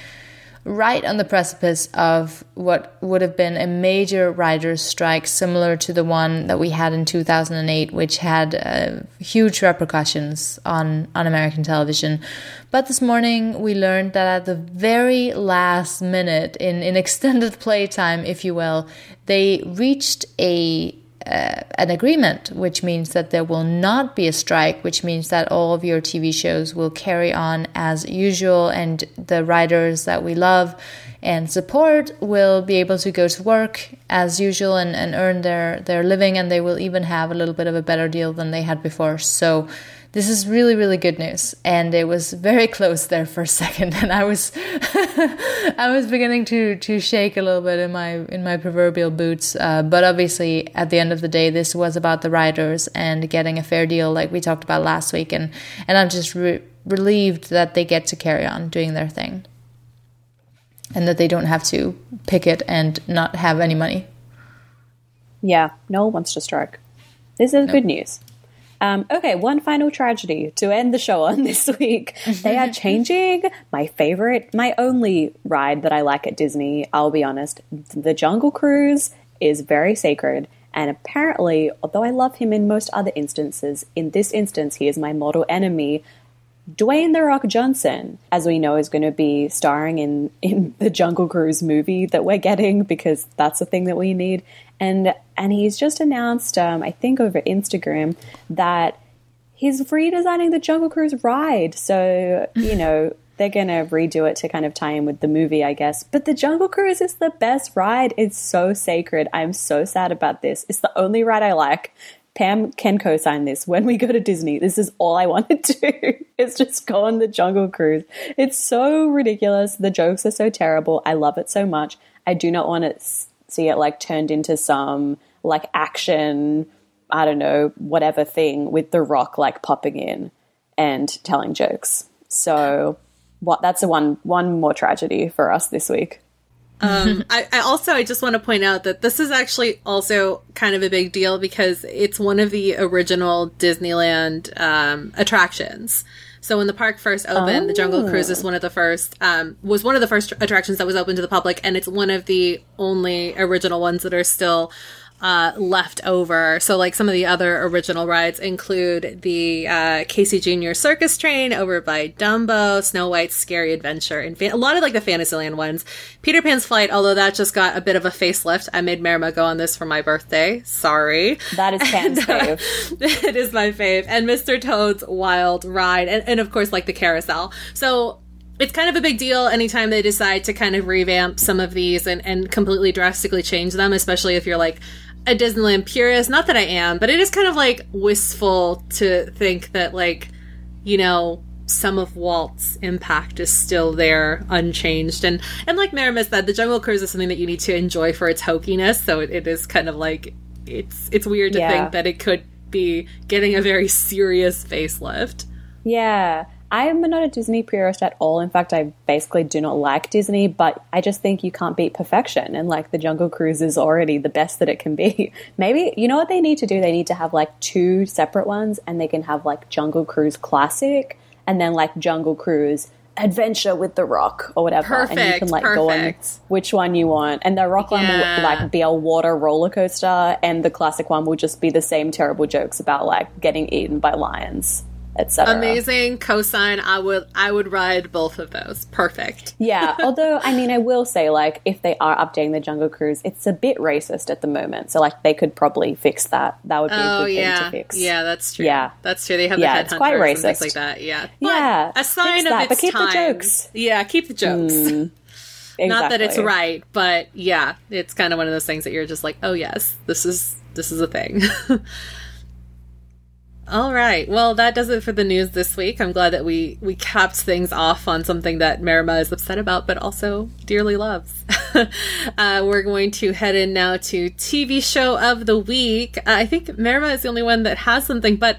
right on the precipice of what would have been a major writers' strike similar to the one that we had in 2008, which had uh, huge repercussions on, on American television. But this morning we learned that at the very last minute, in, in extended playtime, if you will, they reached a an agreement, which means that there will not be a strike, which means that all of your TV shows will carry on as usual, and the writers that we love and support will be able to go to work as usual and, and earn their, their living, and they will even have a little bit of a better deal than they had before. So this is really really good news. And it was very close there for a second. And i was i was beginning to to shake a little bit in my in my proverbial boots. Uh, but obviously at the end of the day this was about the writers and getting a fair deal like we talked about last week. And and i'm just re- relieved that they get to carry on doing their thing. And that they don't have to pick it and not have any money. Yeah no one wants to strike. This is good news um, okay, one final tragedy to end the show on this week. They are changing my favorite, my only ride that I like at Disney. I'll be honest. The Jungle Cruise is very sacred. And apparently, although I love him in most other instances, in this instance, he is my mortal enemy. Dwayne The Rock Johnson, as we know, is going to be starring in, in the Jungle Cruise movie that we're getting because that's the thing that we need and and he's just announced, um, I think over Instagram, that he's redesigning the Jungle Cruise ride. So you know they're gonna redo it to kind of tie in with the movie, I guess. But the Jungle Cruise is the best ride. It's so sacred. I'm so sad about this. It's the only ride I like. Pam can co-sign this. When we go to Disney, this is all I want to do. It's just go on the Jungle Cruise. It's so ridiculous. The jokes are so terrible. I love it so much. I do not want to see it like turned into some like action, I don't know, whatever thing with The Rock like popping in and telling jokes. So what that's the one one more tragedy for us this week. Um, I, I, also I just want to point out that this is actually also kind of a big deal because it's one of the original Disneyland um, attractions. So when the park first opened, oh. the Jungle Cruise is one of the first um, was one of the first attractions that was open to the public, and it's one of the only original ones that are still uh, left over. So, like some of the other original rides include the uh, Casey Jr. Circus Train over by Dumbo, Snow White's Scary Adventure, and fa- a lot of like the Fantasyland ones. Peter Pan's Flight, although that just got a bit of a facelift. I made Marama go on this for my birthday. Sorry. That is Pam's and, uh, fave. it is my fave. And Mr. Toad's Wild Ride, and, and of course, like the carousel. So, it's kind of a big deal anytime they decide to kind of revamp some of these and, and completely drastically change them, especially if you're like, a Disneyland purist. Not that I am, but it is kind of like wistful to think that, like, you know, some of Walt's impact is still there, unchanged. And and like Marama said, the Jungle Cruise is something that you need to enjoy for its hokiness. So it, it is kind of like it's it's weird to yeah. think that it could be getting a very serious facelift. Yeah. I am not a Disney purist at all. In fact, I basically do not like Disney, but I just think you can't beat perfection. And like the Jungle Cruise is already the best that it can be. Maybe, you know what they need to do? They need to have like two separate ones and they can have like Jungle Cruise Classic and then like Jungle Cruise Adventure with the Rock or whatever. Perfect, and you can like perfect. go on which one you want. And the Rock one Yeah. will like be a water roller coaster and the classic one will just be the same terrible jokes about like getting eaten by lions etc. Amazing cosign. I would I would ride both of those. Perfect. yeah, although I mean, I will say, like, if they are updating the Jungle Cruise, it's a bit racist at the moment. So, like, they could probably fix that. That would be Oh a good yeah, thing to fix. yeah, that's true. Yeah. that's true. They have Yeah, the it's quite and things racist. like that. Yeah, But Yeah, a sign of that, its but keep the time. jokes. Mm, Yeah, keep the jokes. Exactly. Not that it's right, but yeah, it's kind of one of those things that you're just like, oh yes, this is this is a thing. All right. Well, that does it for the news this week. I'm glad that we we capped things off on something that Marama is upset about, but also dearly loves. uh, we're going to head in now to TV show of the week. Uh, I think Marama is the only one that has something, but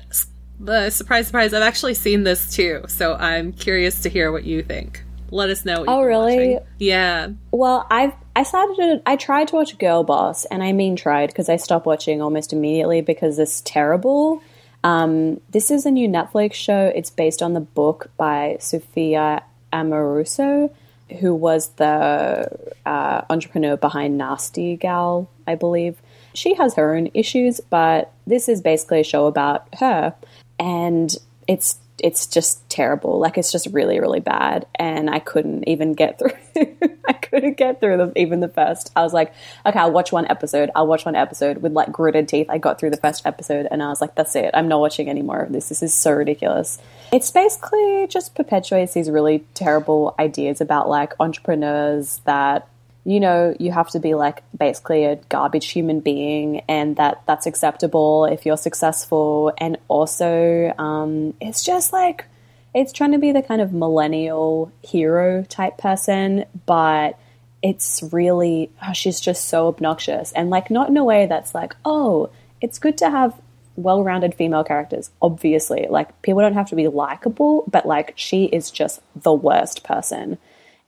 uh, surprise, surprise, I've actually seen this too. So I'm curious to hear what you think. Let us know. What Oh, really? watching. Yeah. Well, I've I started. To, I tried to watch Girl Boss, and I mean tried because I stopped watching almost immediately because it's terrible. Um, this is a new Netflix show. It's based on the book by Sophia Amoruso, who was the uh, entrepreneur behind Nasty Gal, I believe. She has her own issues, but this is basically a show about her, and it's it's just terrible. Like it's just really really bad, and I couldn't even get through. I couldn't get through the, even the first. I was like, okay, I'll watch one episode. I'll watch one episode with like gritted teeth. I got through the first episode, and I was like, that's it. I'm not watching any more of this. This is so ridiculous. It's basically just perpetuates these really terrible ideas about like entrepreneurs that you know, you have to be like basically a garbage human being, and that that's acceptable if you're successful. And also, um, it's just like it's trying to be the kind of millennial hero type person, but it's really oh, she's just so obnoxious. And like not in a way that's like oh it's good to have well-rounded female characters obviously. Like people don't have to be likable but like she is just the worst person.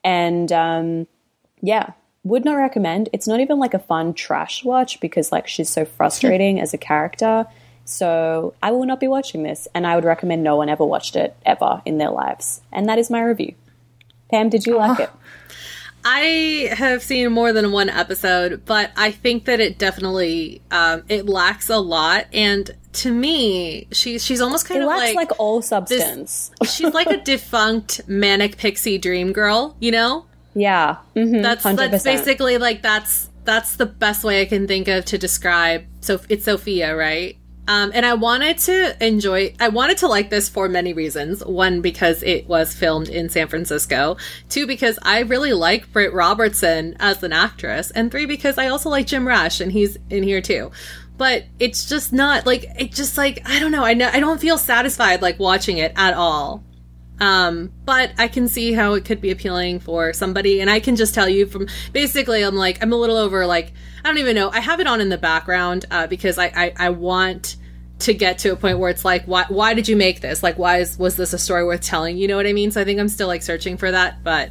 And um yeah would not recommend. It's not even like a fun trash watch because like she's so frustrating as a character. So i will not be watching this and i would recommend no one ever watched it ever in their lives. And that is my review. Pam did you like it? I have seen more than one episode, but I think that it definitely um, it lacks a lot. And to me, she's she's almost kind it of lacks like, like all substance. this, she's like a defunct manic pixie dream girl. You know, yeah mhm, that's 100%. that's basically like that's that's the best way I can think of to describe. So it's Sophia, right? Um, and I wanted to enjoy, I wanted to like this for many reasons. One, because it was filmed in San Francisco. Two, because I really like Britt Robertson as an actress. And three, because I also like Jim Rash and he's in here too. But it's just not like, it just like, I don't know. I know, I don't feel satisfied like watching it at all. Um, but I can see how it could be appealing for somebody. And I can just tell you from basically, I'm like, I'm a little over like, I don't even know. I have it on in the background uh, because I, I, I want to get to a point where it's like, why, why did you make this? Like, why is, was this a story worth telling? You know what I mean? So I think I'm still like searching for that, but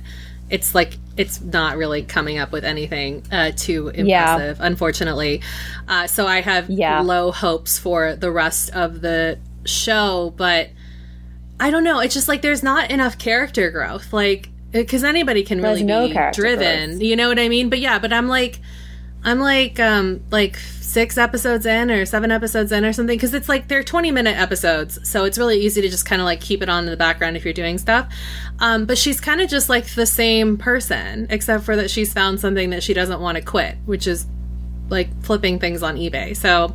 it's like, it's not really coming up with anything uh, too impressive, unfortunately. Uh, so I have Yeah. low hopes for the rest of the show, but I don't know. It's just like there's not enough character growth. Like, because anybody can really no be driven. growth. You know what I mean? But yeah, but I'm like, I'm like, um, like six episodes in or seven episodes in or something. Because it's like they're 20 minute episodes, so it's really easy to just kind of like keep it on in the background if you're doing stuff. Um, but she's kind of just like the same person, except for that she's found something that she doesn't want to quit, which is like flipping things on eBay. So.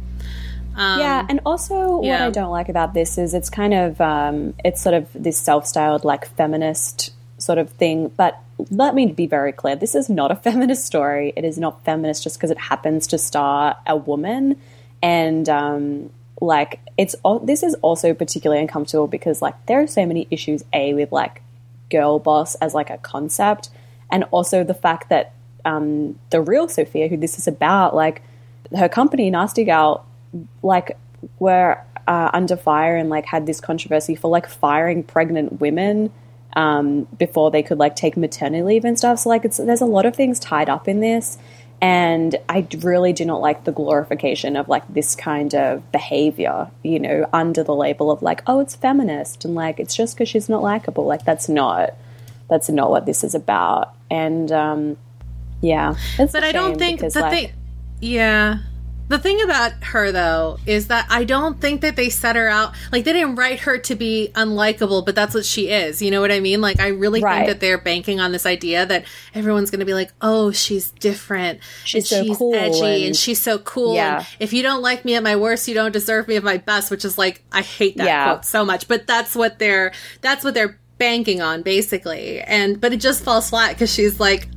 Um, yeah, and also yeah. what I don't like about this is it's kind of um, it's sort of this self-styled like feminist sort of thing. But let me be very clear: this is not a feminist story. It is not feminist just because it happens to star a woman, and um, like it's this is also particularly uncomfortable because like there are so many issues a with like girl boss as like a concept, and also the fact that um, the real Sophia, who this is about, like her company Nasty Gal like were uh, under fire and like had this controversy for like firing pregnant women um, before they could like take maternity leave and stuff. So like it's there's a lot of things tied up in this, and I really do not like the glorification of like this kind of behavior. You know, under the label of like oh it's feminist and like it's just because she's not likable. Like that's not that's not what this is about. And um, yeah, but I don't think the like, thing. Yeah, the thing about her though is that I don't think that they set her out like they didn't write her to be unlikable, but that's what she is. You know what I mean? Like I really Right. think that they're banking on this idea that everyone's going to be like, "Oh, she's different. She's and so cool edgy, and, and- she's so cool." Yeah. And if you don't like me at my worst, you don't deserve me at my best. Which is like I hate that Yeah. quote so much, but that's what they're that's what they're banking on basically. And but it just falls flat because she's like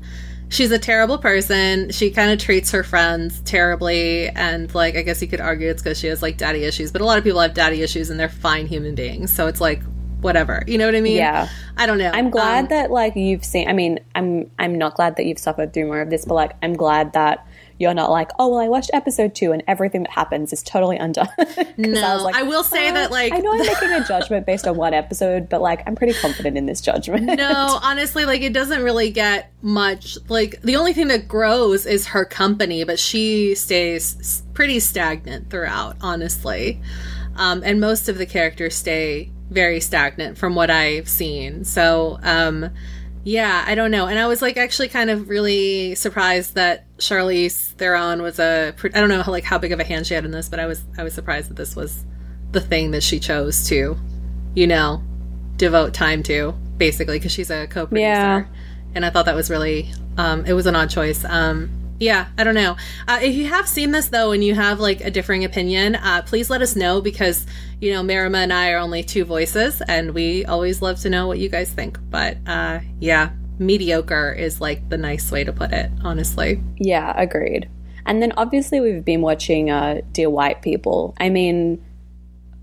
she's a terrible person. She kind of treats her friends terribly, and like I guess you could argue it's because she has like daddy issues. But a lot of people have daddy issues, and they're fine human beings. So it's like whatever. You know what I mean? Yeah. I don't know. I'm glad Um, that like you've seen. I mean, I'm I'm not glad that you've suffered through more of this, but like I'm glad that you're not like, oh well, I watched episode two and everything that happens is totally undone. No, I like, I, will say that, like- I know I'm making a judgment based on one episode, but like I'm pretty confident in this judgment. no, honestly, like it doesn't really get much. Like the only thing that grows is her company, but she stays pretty stagnant throughout, honestly. Um, and most of the characters stay very stagnant from what I've seen. So, um, yeah, I don't know. And I was like actually kind of really surprised that Charlize Theron was a I don't know how, like how big of a hand she had in this, but I was I was surprised that this was the thing that she chose to, you know, devote time to basically because she's a co-producer Yeah. and i thought that was really um it was an odd choice um yeah i don't know uh, if you have seen this though and you have like a differing opinion uh please let us know because you know marama and i are only two voices and we always love to know what you guys think but uh yeah mediocre is like the nice way to put it, honestly. Yeah, agreed. And then obviously we've been watching uh, Dear White People. I mean,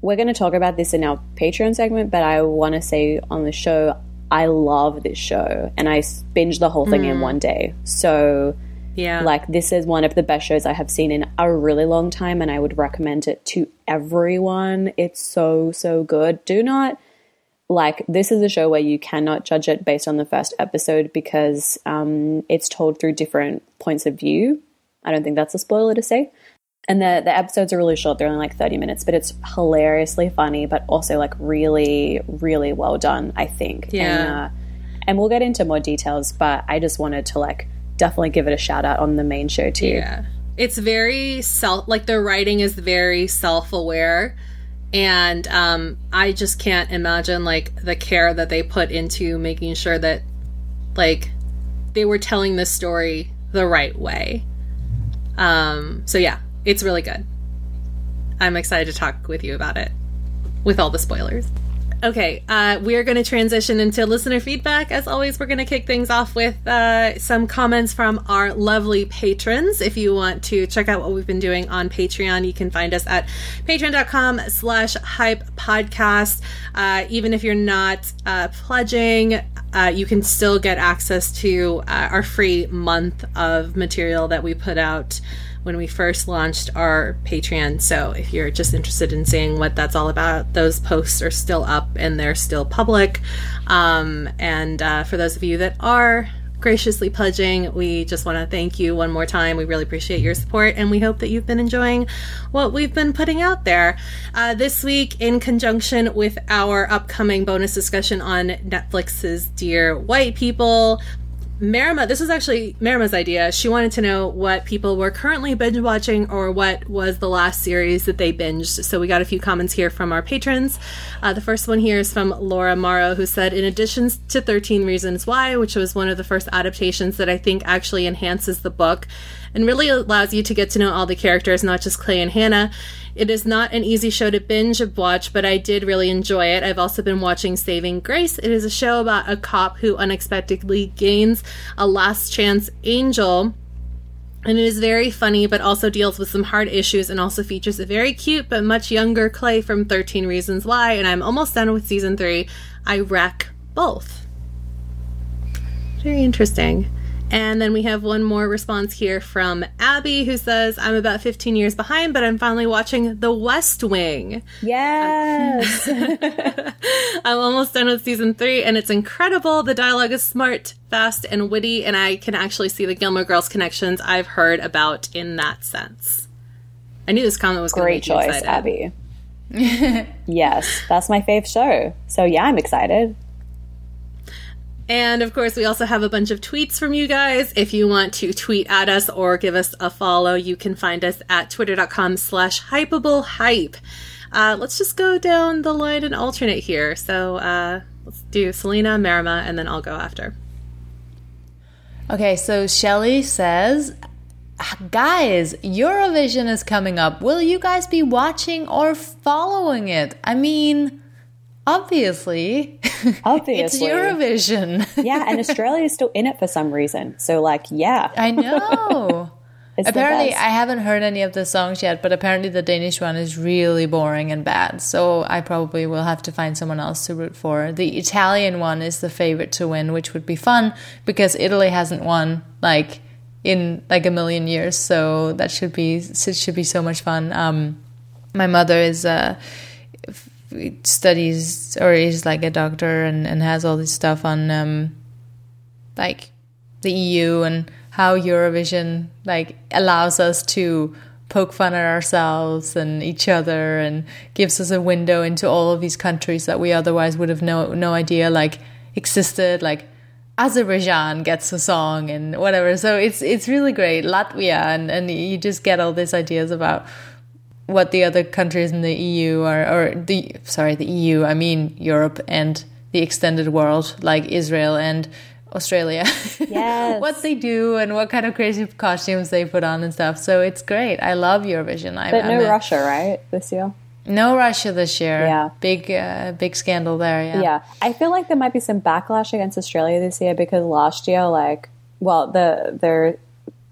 we're going to talk about this in our Patreon segment, but I want to say on the show, I love this show and I binge the whole thing mm. in one day. So, yeah. Like, this is one of the best shows I have seen in a really long time, and I would recommend it to everyone. It's so, so good. Do not, like, this is a show where you cannot judge it based on the first episode because um, it's told through different points of view. I don't think that's a spoiler to say. And the, the episodes are really short, they're only like 30 minutes, but it's hilariously funny, but also like really, really well done, I think. Yeah. And, uh, and we'll get into more details, but I just wanted to like definitely give it a shout out on the main show too. Yeah. It's very self like the writing is very self aware. And um, I just can't imagine like the care that they put into making sure that like they were telling the story the right way. Um, so yeah, it's really good. I'm excited to talk with you about it with all the spoilers. Okay, uh, we are going to transition into listener feedback. As always, we're going to kick things off with uh, some comments from our lovely patrons. If you want to check out what we've been doing on Patreon, you can find us at patreon.com slash hype podcast. Uh, even if you're not uh, pledging, uh, you can still get access to uh, our free month of material that we put out when we first launched our Patreon. So if you're just interested in seeing what that's all about, those posts are still up and they're still public. Um, and uh, for those of you that are graciously pledging, we just want to thank you one more time. We really appreciate your support and we hope that you've been enjoying what we've been putting out there. Uh, this week, in conjunction with our upcoming bonus discussion on Netflix's Dear White People, Marama, this was actually Marama's idea. She wanted to know what people were currently binge watching or what was the last series that they binged. So we got a few comments here from our patrons. Uh, the first one here is from Laura Morrow, who said, In addition to 13 Reasons Why, which was one of the first adaptations that I think actually enhances the book and really allows you to get to know all the characters, not just Clay and Hannah, it is not an easy show to binge watch, but I did really enjoy it. I've also been watching Saving Grace. It is a show about a cop who unexpectedly gains a last chance angel. And it is very funny, but also deals with some hard issues and also features a very cute but much younger Clay from 13 Reasons Why. And I'm almost done with season three. I wreck both. Very interesting. And then we have one more response here from Abby who says, I'm about 15 years behind, but I'm finally watching The West Wing. Yes. I'm almost done with season three, and it's incredible. The dialogue is smart, fast, and witty, and I can actually see the Gilmore Girls connections I've heard about in that sense. I knew this comment was going to Great choice, Abby. yes, that's my fave show. So yeah, I'm excited. And of course, we also have a bunch of tweets from you guys. If you want to tweet at us or give us a follow, you can find us at twitter.com slash hype. Uh, let's just go down the line and alternate here. So uh, let's do Selena, Marama, and then I'll go after. Okay, so Shelly says, Guys, Eurovision is coming up. Will you guys be watching or following it? I mean, Obviously. Obviously. it's Eurovision. yeah, and Australia is still in it for some reason. So, like, yeah. I know. apparently, I haven't heard any of the songs yet, but apparently the Danish one is really boring and bad. So, I probably will have to find someone else to root for. The Italian one is the favorite to win, which would be fun because Italy hasn't won, like, in like a million years. So, that should be, should be so much fun. Um, my mother is, uh, studies or is like a doctor and, and has all this stuff on um, like the EU and how Eurovision like allows us to poke fun at ourselves and each other and gives us a window into all of these countries that we otherwise would have no no idea like existed. Like Azerbaijan gets a song and whatever. So it's it's really great. Latvia and and you just get all these ideas about what the other countries in the EU are, or the sorry, the EU. I mean Europe and the extended world, like Israel and Australia. Yes. what they do and what kind of crazy costumes they put on and stuff. So it's great. I love Eurovision. I'm, but no I'm Russia, right? This year. No Russia this year. Yeah. Big, uh, big scandal there. Yeah. Yeah, I feel like there might be some backlash against Australia this year because last year, like, well, the there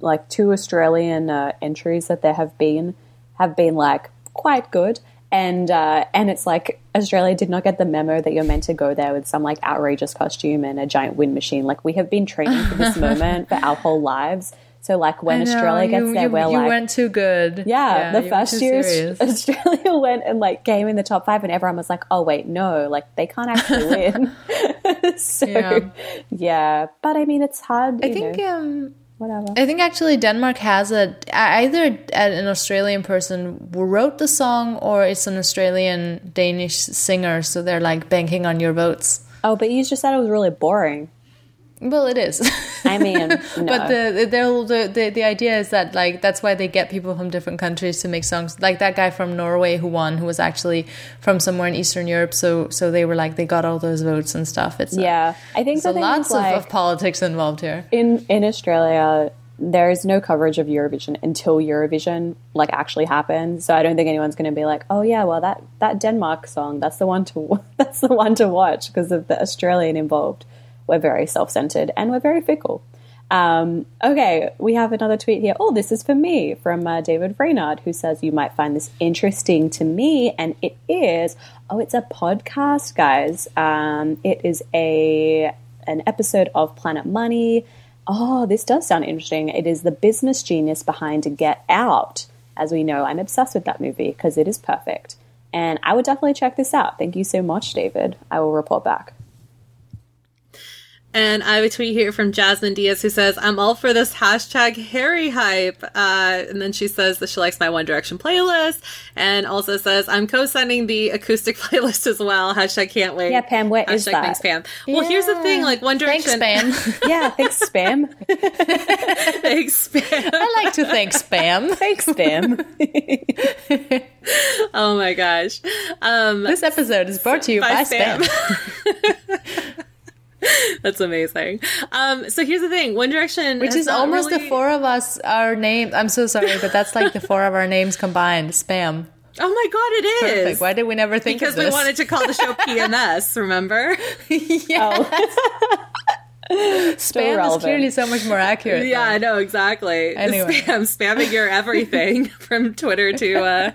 like two Australian uh, entries that there have been have been like quite good, and uh, and it's like Australia did not get the memo that you're meant to go there with some like outrageous costume and a giant wind machine. Like we have been training for this moment for our whole lives. So like when know, Australia gets you, there, you, we're you like, went too good. yeah, the first year serious. Australia went and like came in the top five, and everyone was like, "Oh wait, no, like they can't actually win." so Yeah. yeah. but I mean, it's hard. I you think know, um, whatever. I think actually Denmark has a either an Australian person wrote the song or it's an Australian Danish singer, so they're like banking on your votes. oh, but you just said it was really boring. Well, it is. I mean, no. but the, the the the the idea is that like that's why they get people from different countries to make songs. Like that guy from Norway who won, who was actually from somewhere in Eastern Europe. So so they were like they got all those votes and stuff. It's uh, yeah, I think so lots of, like, of politics involved here. in in Australia, there is no coverage of Eurovision until Eurovision like actually happens. So I don't think anyone's going to be like, "Oh yeah, well that that Denmark song, that's the one to that's the one to watch because of the Australian involved." We're very self-centered and we're very fickle. Um, okay, we have another tweet here. Oh, this is for me from uh, David Reynard, who says you might find this interesting to me, and it is. Oh, it's a podcast, guys. Um, it is a an episode of Planet Money. Oh, this does sound interesting. It is the business genius behind Get Out. As we know, I'm obsessed with that movie because it is perfect, and I would definitely check this out. Thank you so much, David. I will report back. And I have a tweet here from Jasmine Diaz who says, I'm all for this hashtag Harry hype. Uh, and then she says that she likes my One Direction playlist and also says, I'm co signing the acoustic playlist as well. Hashtag can't wait. Yeah, Pam, where hashtag is that? thanks, Pam. Well, here's the thing like One Direction. Thanks, spam. Yeah, thanks, spam. thanks, Pam. I like to thank spam. thanks, spam. Oh my gosh. Um, This episode is brought to you by, by spam. spam. that's amazing. Um, so here's the thing One Direction. Which is almost really- the four of us, our name. I'm so sorry, but that's like the four of our names combined. Spam. Oh my god, it is. Perfect. Why did we never think of this? because we wanted to call the show PMS, remember? Oh. Spam is relevant. clearly so much more accurate. Yeah, though. I know exactly. Anyway. Spam, spamming your everything from Twitter to uh,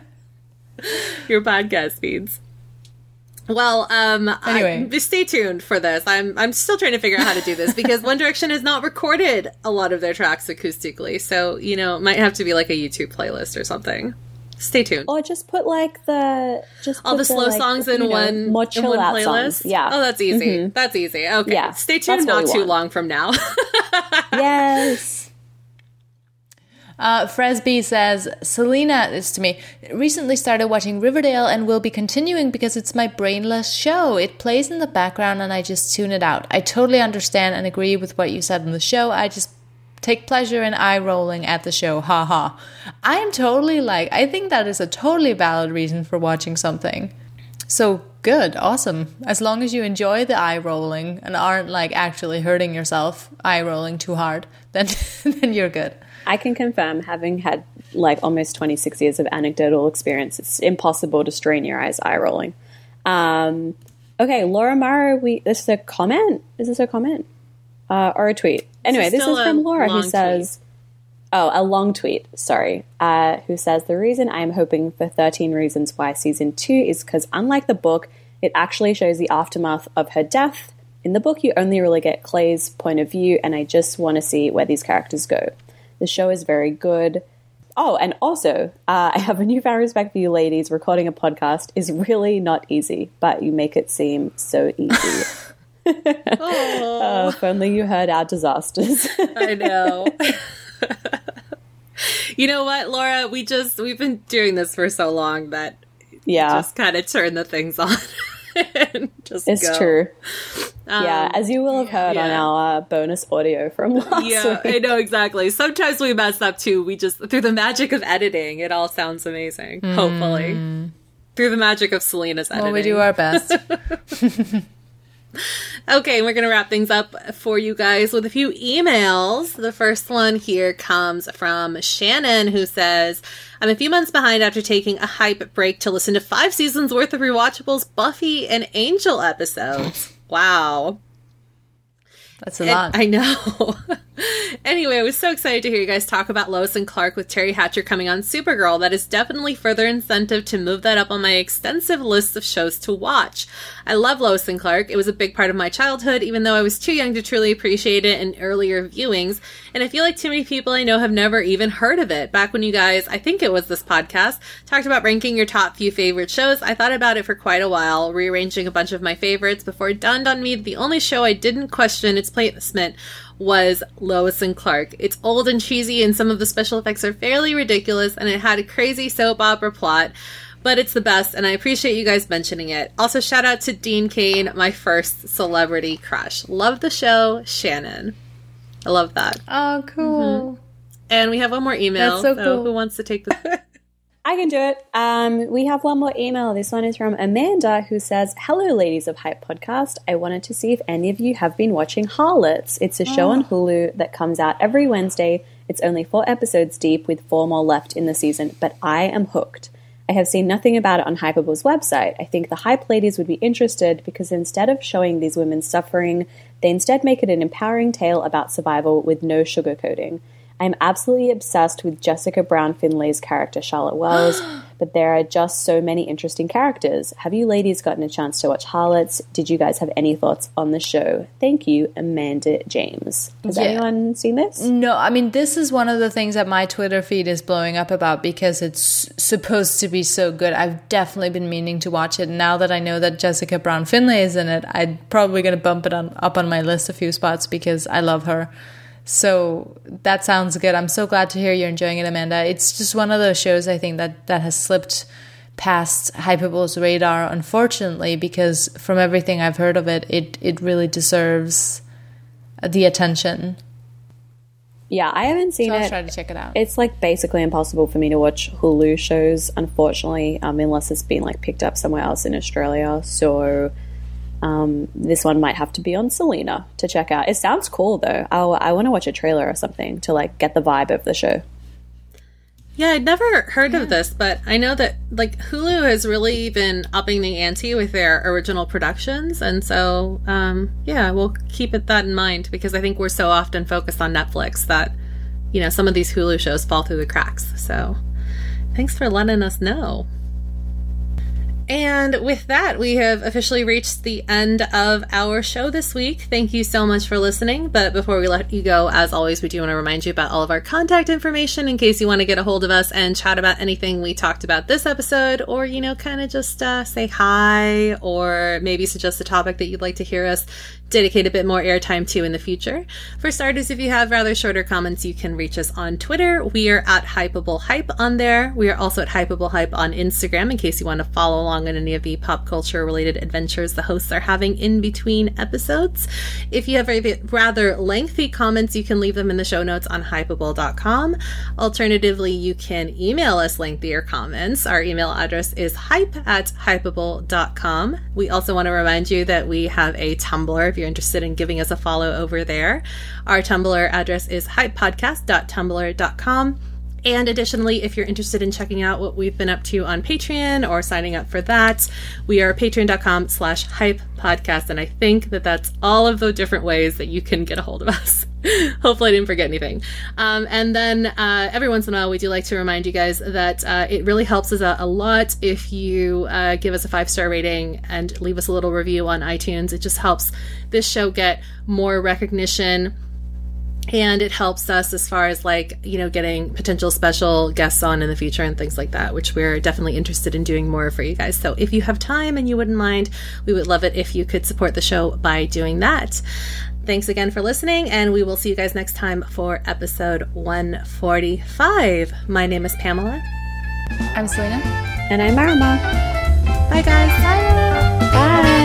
your podcast feeds. Well, um, Anyway. I, stay tuned for this. I'm I'm still trying to figure out how to do this because One Direction has not recorded a lot of their tracks acoustically, so you know, it might have to be like a YouTube playlist or something. Stay tuned. Or just put like the just All the slow like, songs in know, one more in one out playlist. songs. Yeah. Oh, that's easy. That's easy. Okay. Yeah, Stay tuned. Not too want. long from now. yes. Uh, Fresby says, Selena, this to me, recently started watching Riverdale and will be continuing because it's my brainless show. It plays in the background and I just tune it out. I totally understand and agree with what you said in the show. I just take pleasure in eye rolling at the show. Ha ha. I am totally like, I think that is a totally valid reason for watching something. So good, awesome. As long as you enjoy the eye rolling and aren't like actually hurting yourself eye rolling too hard, then then you're good. I can confirm, having had like almost 26 years of anecdotal experience, it's impossible to strain your eyes eye rolling. Um, okay, Laura Mara, we this is a comment. Is this a comment uh, or a tweet? Anyway, is this is from Laura who says, "Oh, a long tweet. Sorry." Uh, who says the reason I am hoping for 13 Reasons Why season two is because unlike the book, it actually shows the aftermath of her death. In the book, you only really get Clay's point of view, and I just want to see where these characters go. The show is very good. Oh, and also, uh, I have a newfound respect for you ladies. Recording a podcast is really not easy, but you make it seem so easy. Oh, if only you heard our disasters. I know. you know what, Laura? We just we've been doing this for so long that yeah, just kind of turn the things on. and just it's go. true. yeah, as you will have heard on our uh, bonus audio from last Yeah, week. I know exactly. Sometimes we mess up too. We just through the magic of editing, it all sounds amazing. Hopefully, through the magic of Selena's editing. Well, we do our best. Okay, we're going to wrap things up for you guys with a few emails. The first one here comes from Shannon, who says, I'm a few months behind after taking a hype break to listen to five seasons worth of rewatchables Buffy and Angel episodes. Wow. That's a lot. I know. anyway, I was so excited to hear you guys talk about Lois and Clark with Teri Hatcher coming on Supergirl. That is definitely further incentive to move that up on my extensive list of shows to watch. I love Lois and Clark. It was a big part of my childhood, even though I was too young to truly appreciate it in earlier viewings. And I feel like too many people I know have never even heard of it. Back when you guys, I think it was this podcast, talked about ranking your top few favorite shows, I thought about it for quite a while, rearranging a bunch of my favorites before it dawned on me that the only show I didn't question its placement was Lois and Clark. It's old and cheesy, and some of the special effects are fairly ridiculous, and it had a crazy soap opera plot but it's the best, and I appreciate you guys mentioning it. Also, shout out to Dean Cain, my first celebrity crush. Love the show, Shannon. I love that. Oh, cool. Mm-hmm. And we have one more email. That's so, so cool. Who wants to take the? I can do it. Um, we have one more email. This one is from Amanda, who says, "Hello, ladies of Hype Podcast. I wanted to see if any of you have been watching Harlots. It's a show oh. on Hulu that comes out every Wednesday. It's only four episodes deep, with four more left in the season, but I am hooked." I have seen nothing about it on Hypable's website. I think the hype ladies would be interested because instead of showing these women suffering, they instead make it an empowering tale about survival with no sugarcoating. I am absolutely obsessed with Jessica Brown Findlay's character, Charlotte Wells, but there are just so many interesting characters. Have you ladies gotten a chance to watch Harlots? Did you guys have any thoughts on the show? Thank you, Amanda James. Has yeah. anyone seen this? No, I mean, this is one of the things that my Twitter feed is blowing up about because it's supposed to be so good. I've definitely been meaning to watch it. Now that I know that Jessica Brown Findlay is in it, I'm probably going to bump it on, up on my list a few spots because I love her. So that sounds good. I'm so glad to hear you're enjoying it, Amanda. It's just one of those shows I think that that has slipped past Hypable's radar, unfortunately, because from everything I've heard of it, it it really deserves the attention. Yeah, I haven't seen so I'll it. Try to check it out. It's like basically impossible for me to watch Hulu shows, unfortunately, um, unless it's been like picked up somewhere else in Australia. So um, this one might have to be on Selena to check out. It sounds cool though. I'll, I want to watch a trailer or something to like get the vibe of the show. Yeah, I'd never heard yeah. of this, but I know that like Hulu has really been upping the ante with their original productions, and so um, yeah, we'll keep it that in mind because I think we're so often focused on Netflix that you know some of these Hulu shows fall through the cracks. So thanks for letting us know. And with that, we have officially reached the end of our show this week. Thank you so much for listening. But before we let you go, as always, we do want to remind you about all of our contact information in case you want to get a hold of us and chat about anything we talked about this episode, or, you know, kind of just uh, say hi, or maybe suggest a topic that you'd like to hear us dedicate a bit more airtime to in the future. For starters, if you have rather shorter comments, you can reach us on Twitter. We are at Hypable Hype on there. We are also at Hypable Hype on Instagram in case you want to follow along on any of the pop culture related adventures the hosts are having in between episodes. If you have rather lengthy comments, you can leave them in the show notes on hypable.com. Alternatively, you can email us lengthier comments. Our email address is hype at hypable.com. We also want to remind you that we have a Tumblr if you're interested in giving us a follow over there. Our Tumblr address is hypepodcast.tumblr.com. And additionally, if you're interested in checking out what we've been up to on Patreon or signing up for that, we are patreon.com slash hype podcast. And I think that that's all of the different ways that you can get a hold of us. Hopefully I didn't forget anything. Um, and then uh, every once in a while, we do like to remind you guys that uh, it really helps us out a lot if you uh, give us a five star rating and leave us a little review on iTunes. It just helps this show get more recognition and it helps us as far as like you know getting potential special guests on in the future and things like that which we're definitely interested in doing more for you guys. So if you have time and you wouldn't mind we would love it if you could support the show by doing that. Thanks again for listening and we will see you guys next time for episode 145 my name is pamela. I'm selena. And i'm marama bye guys. Bye. Bye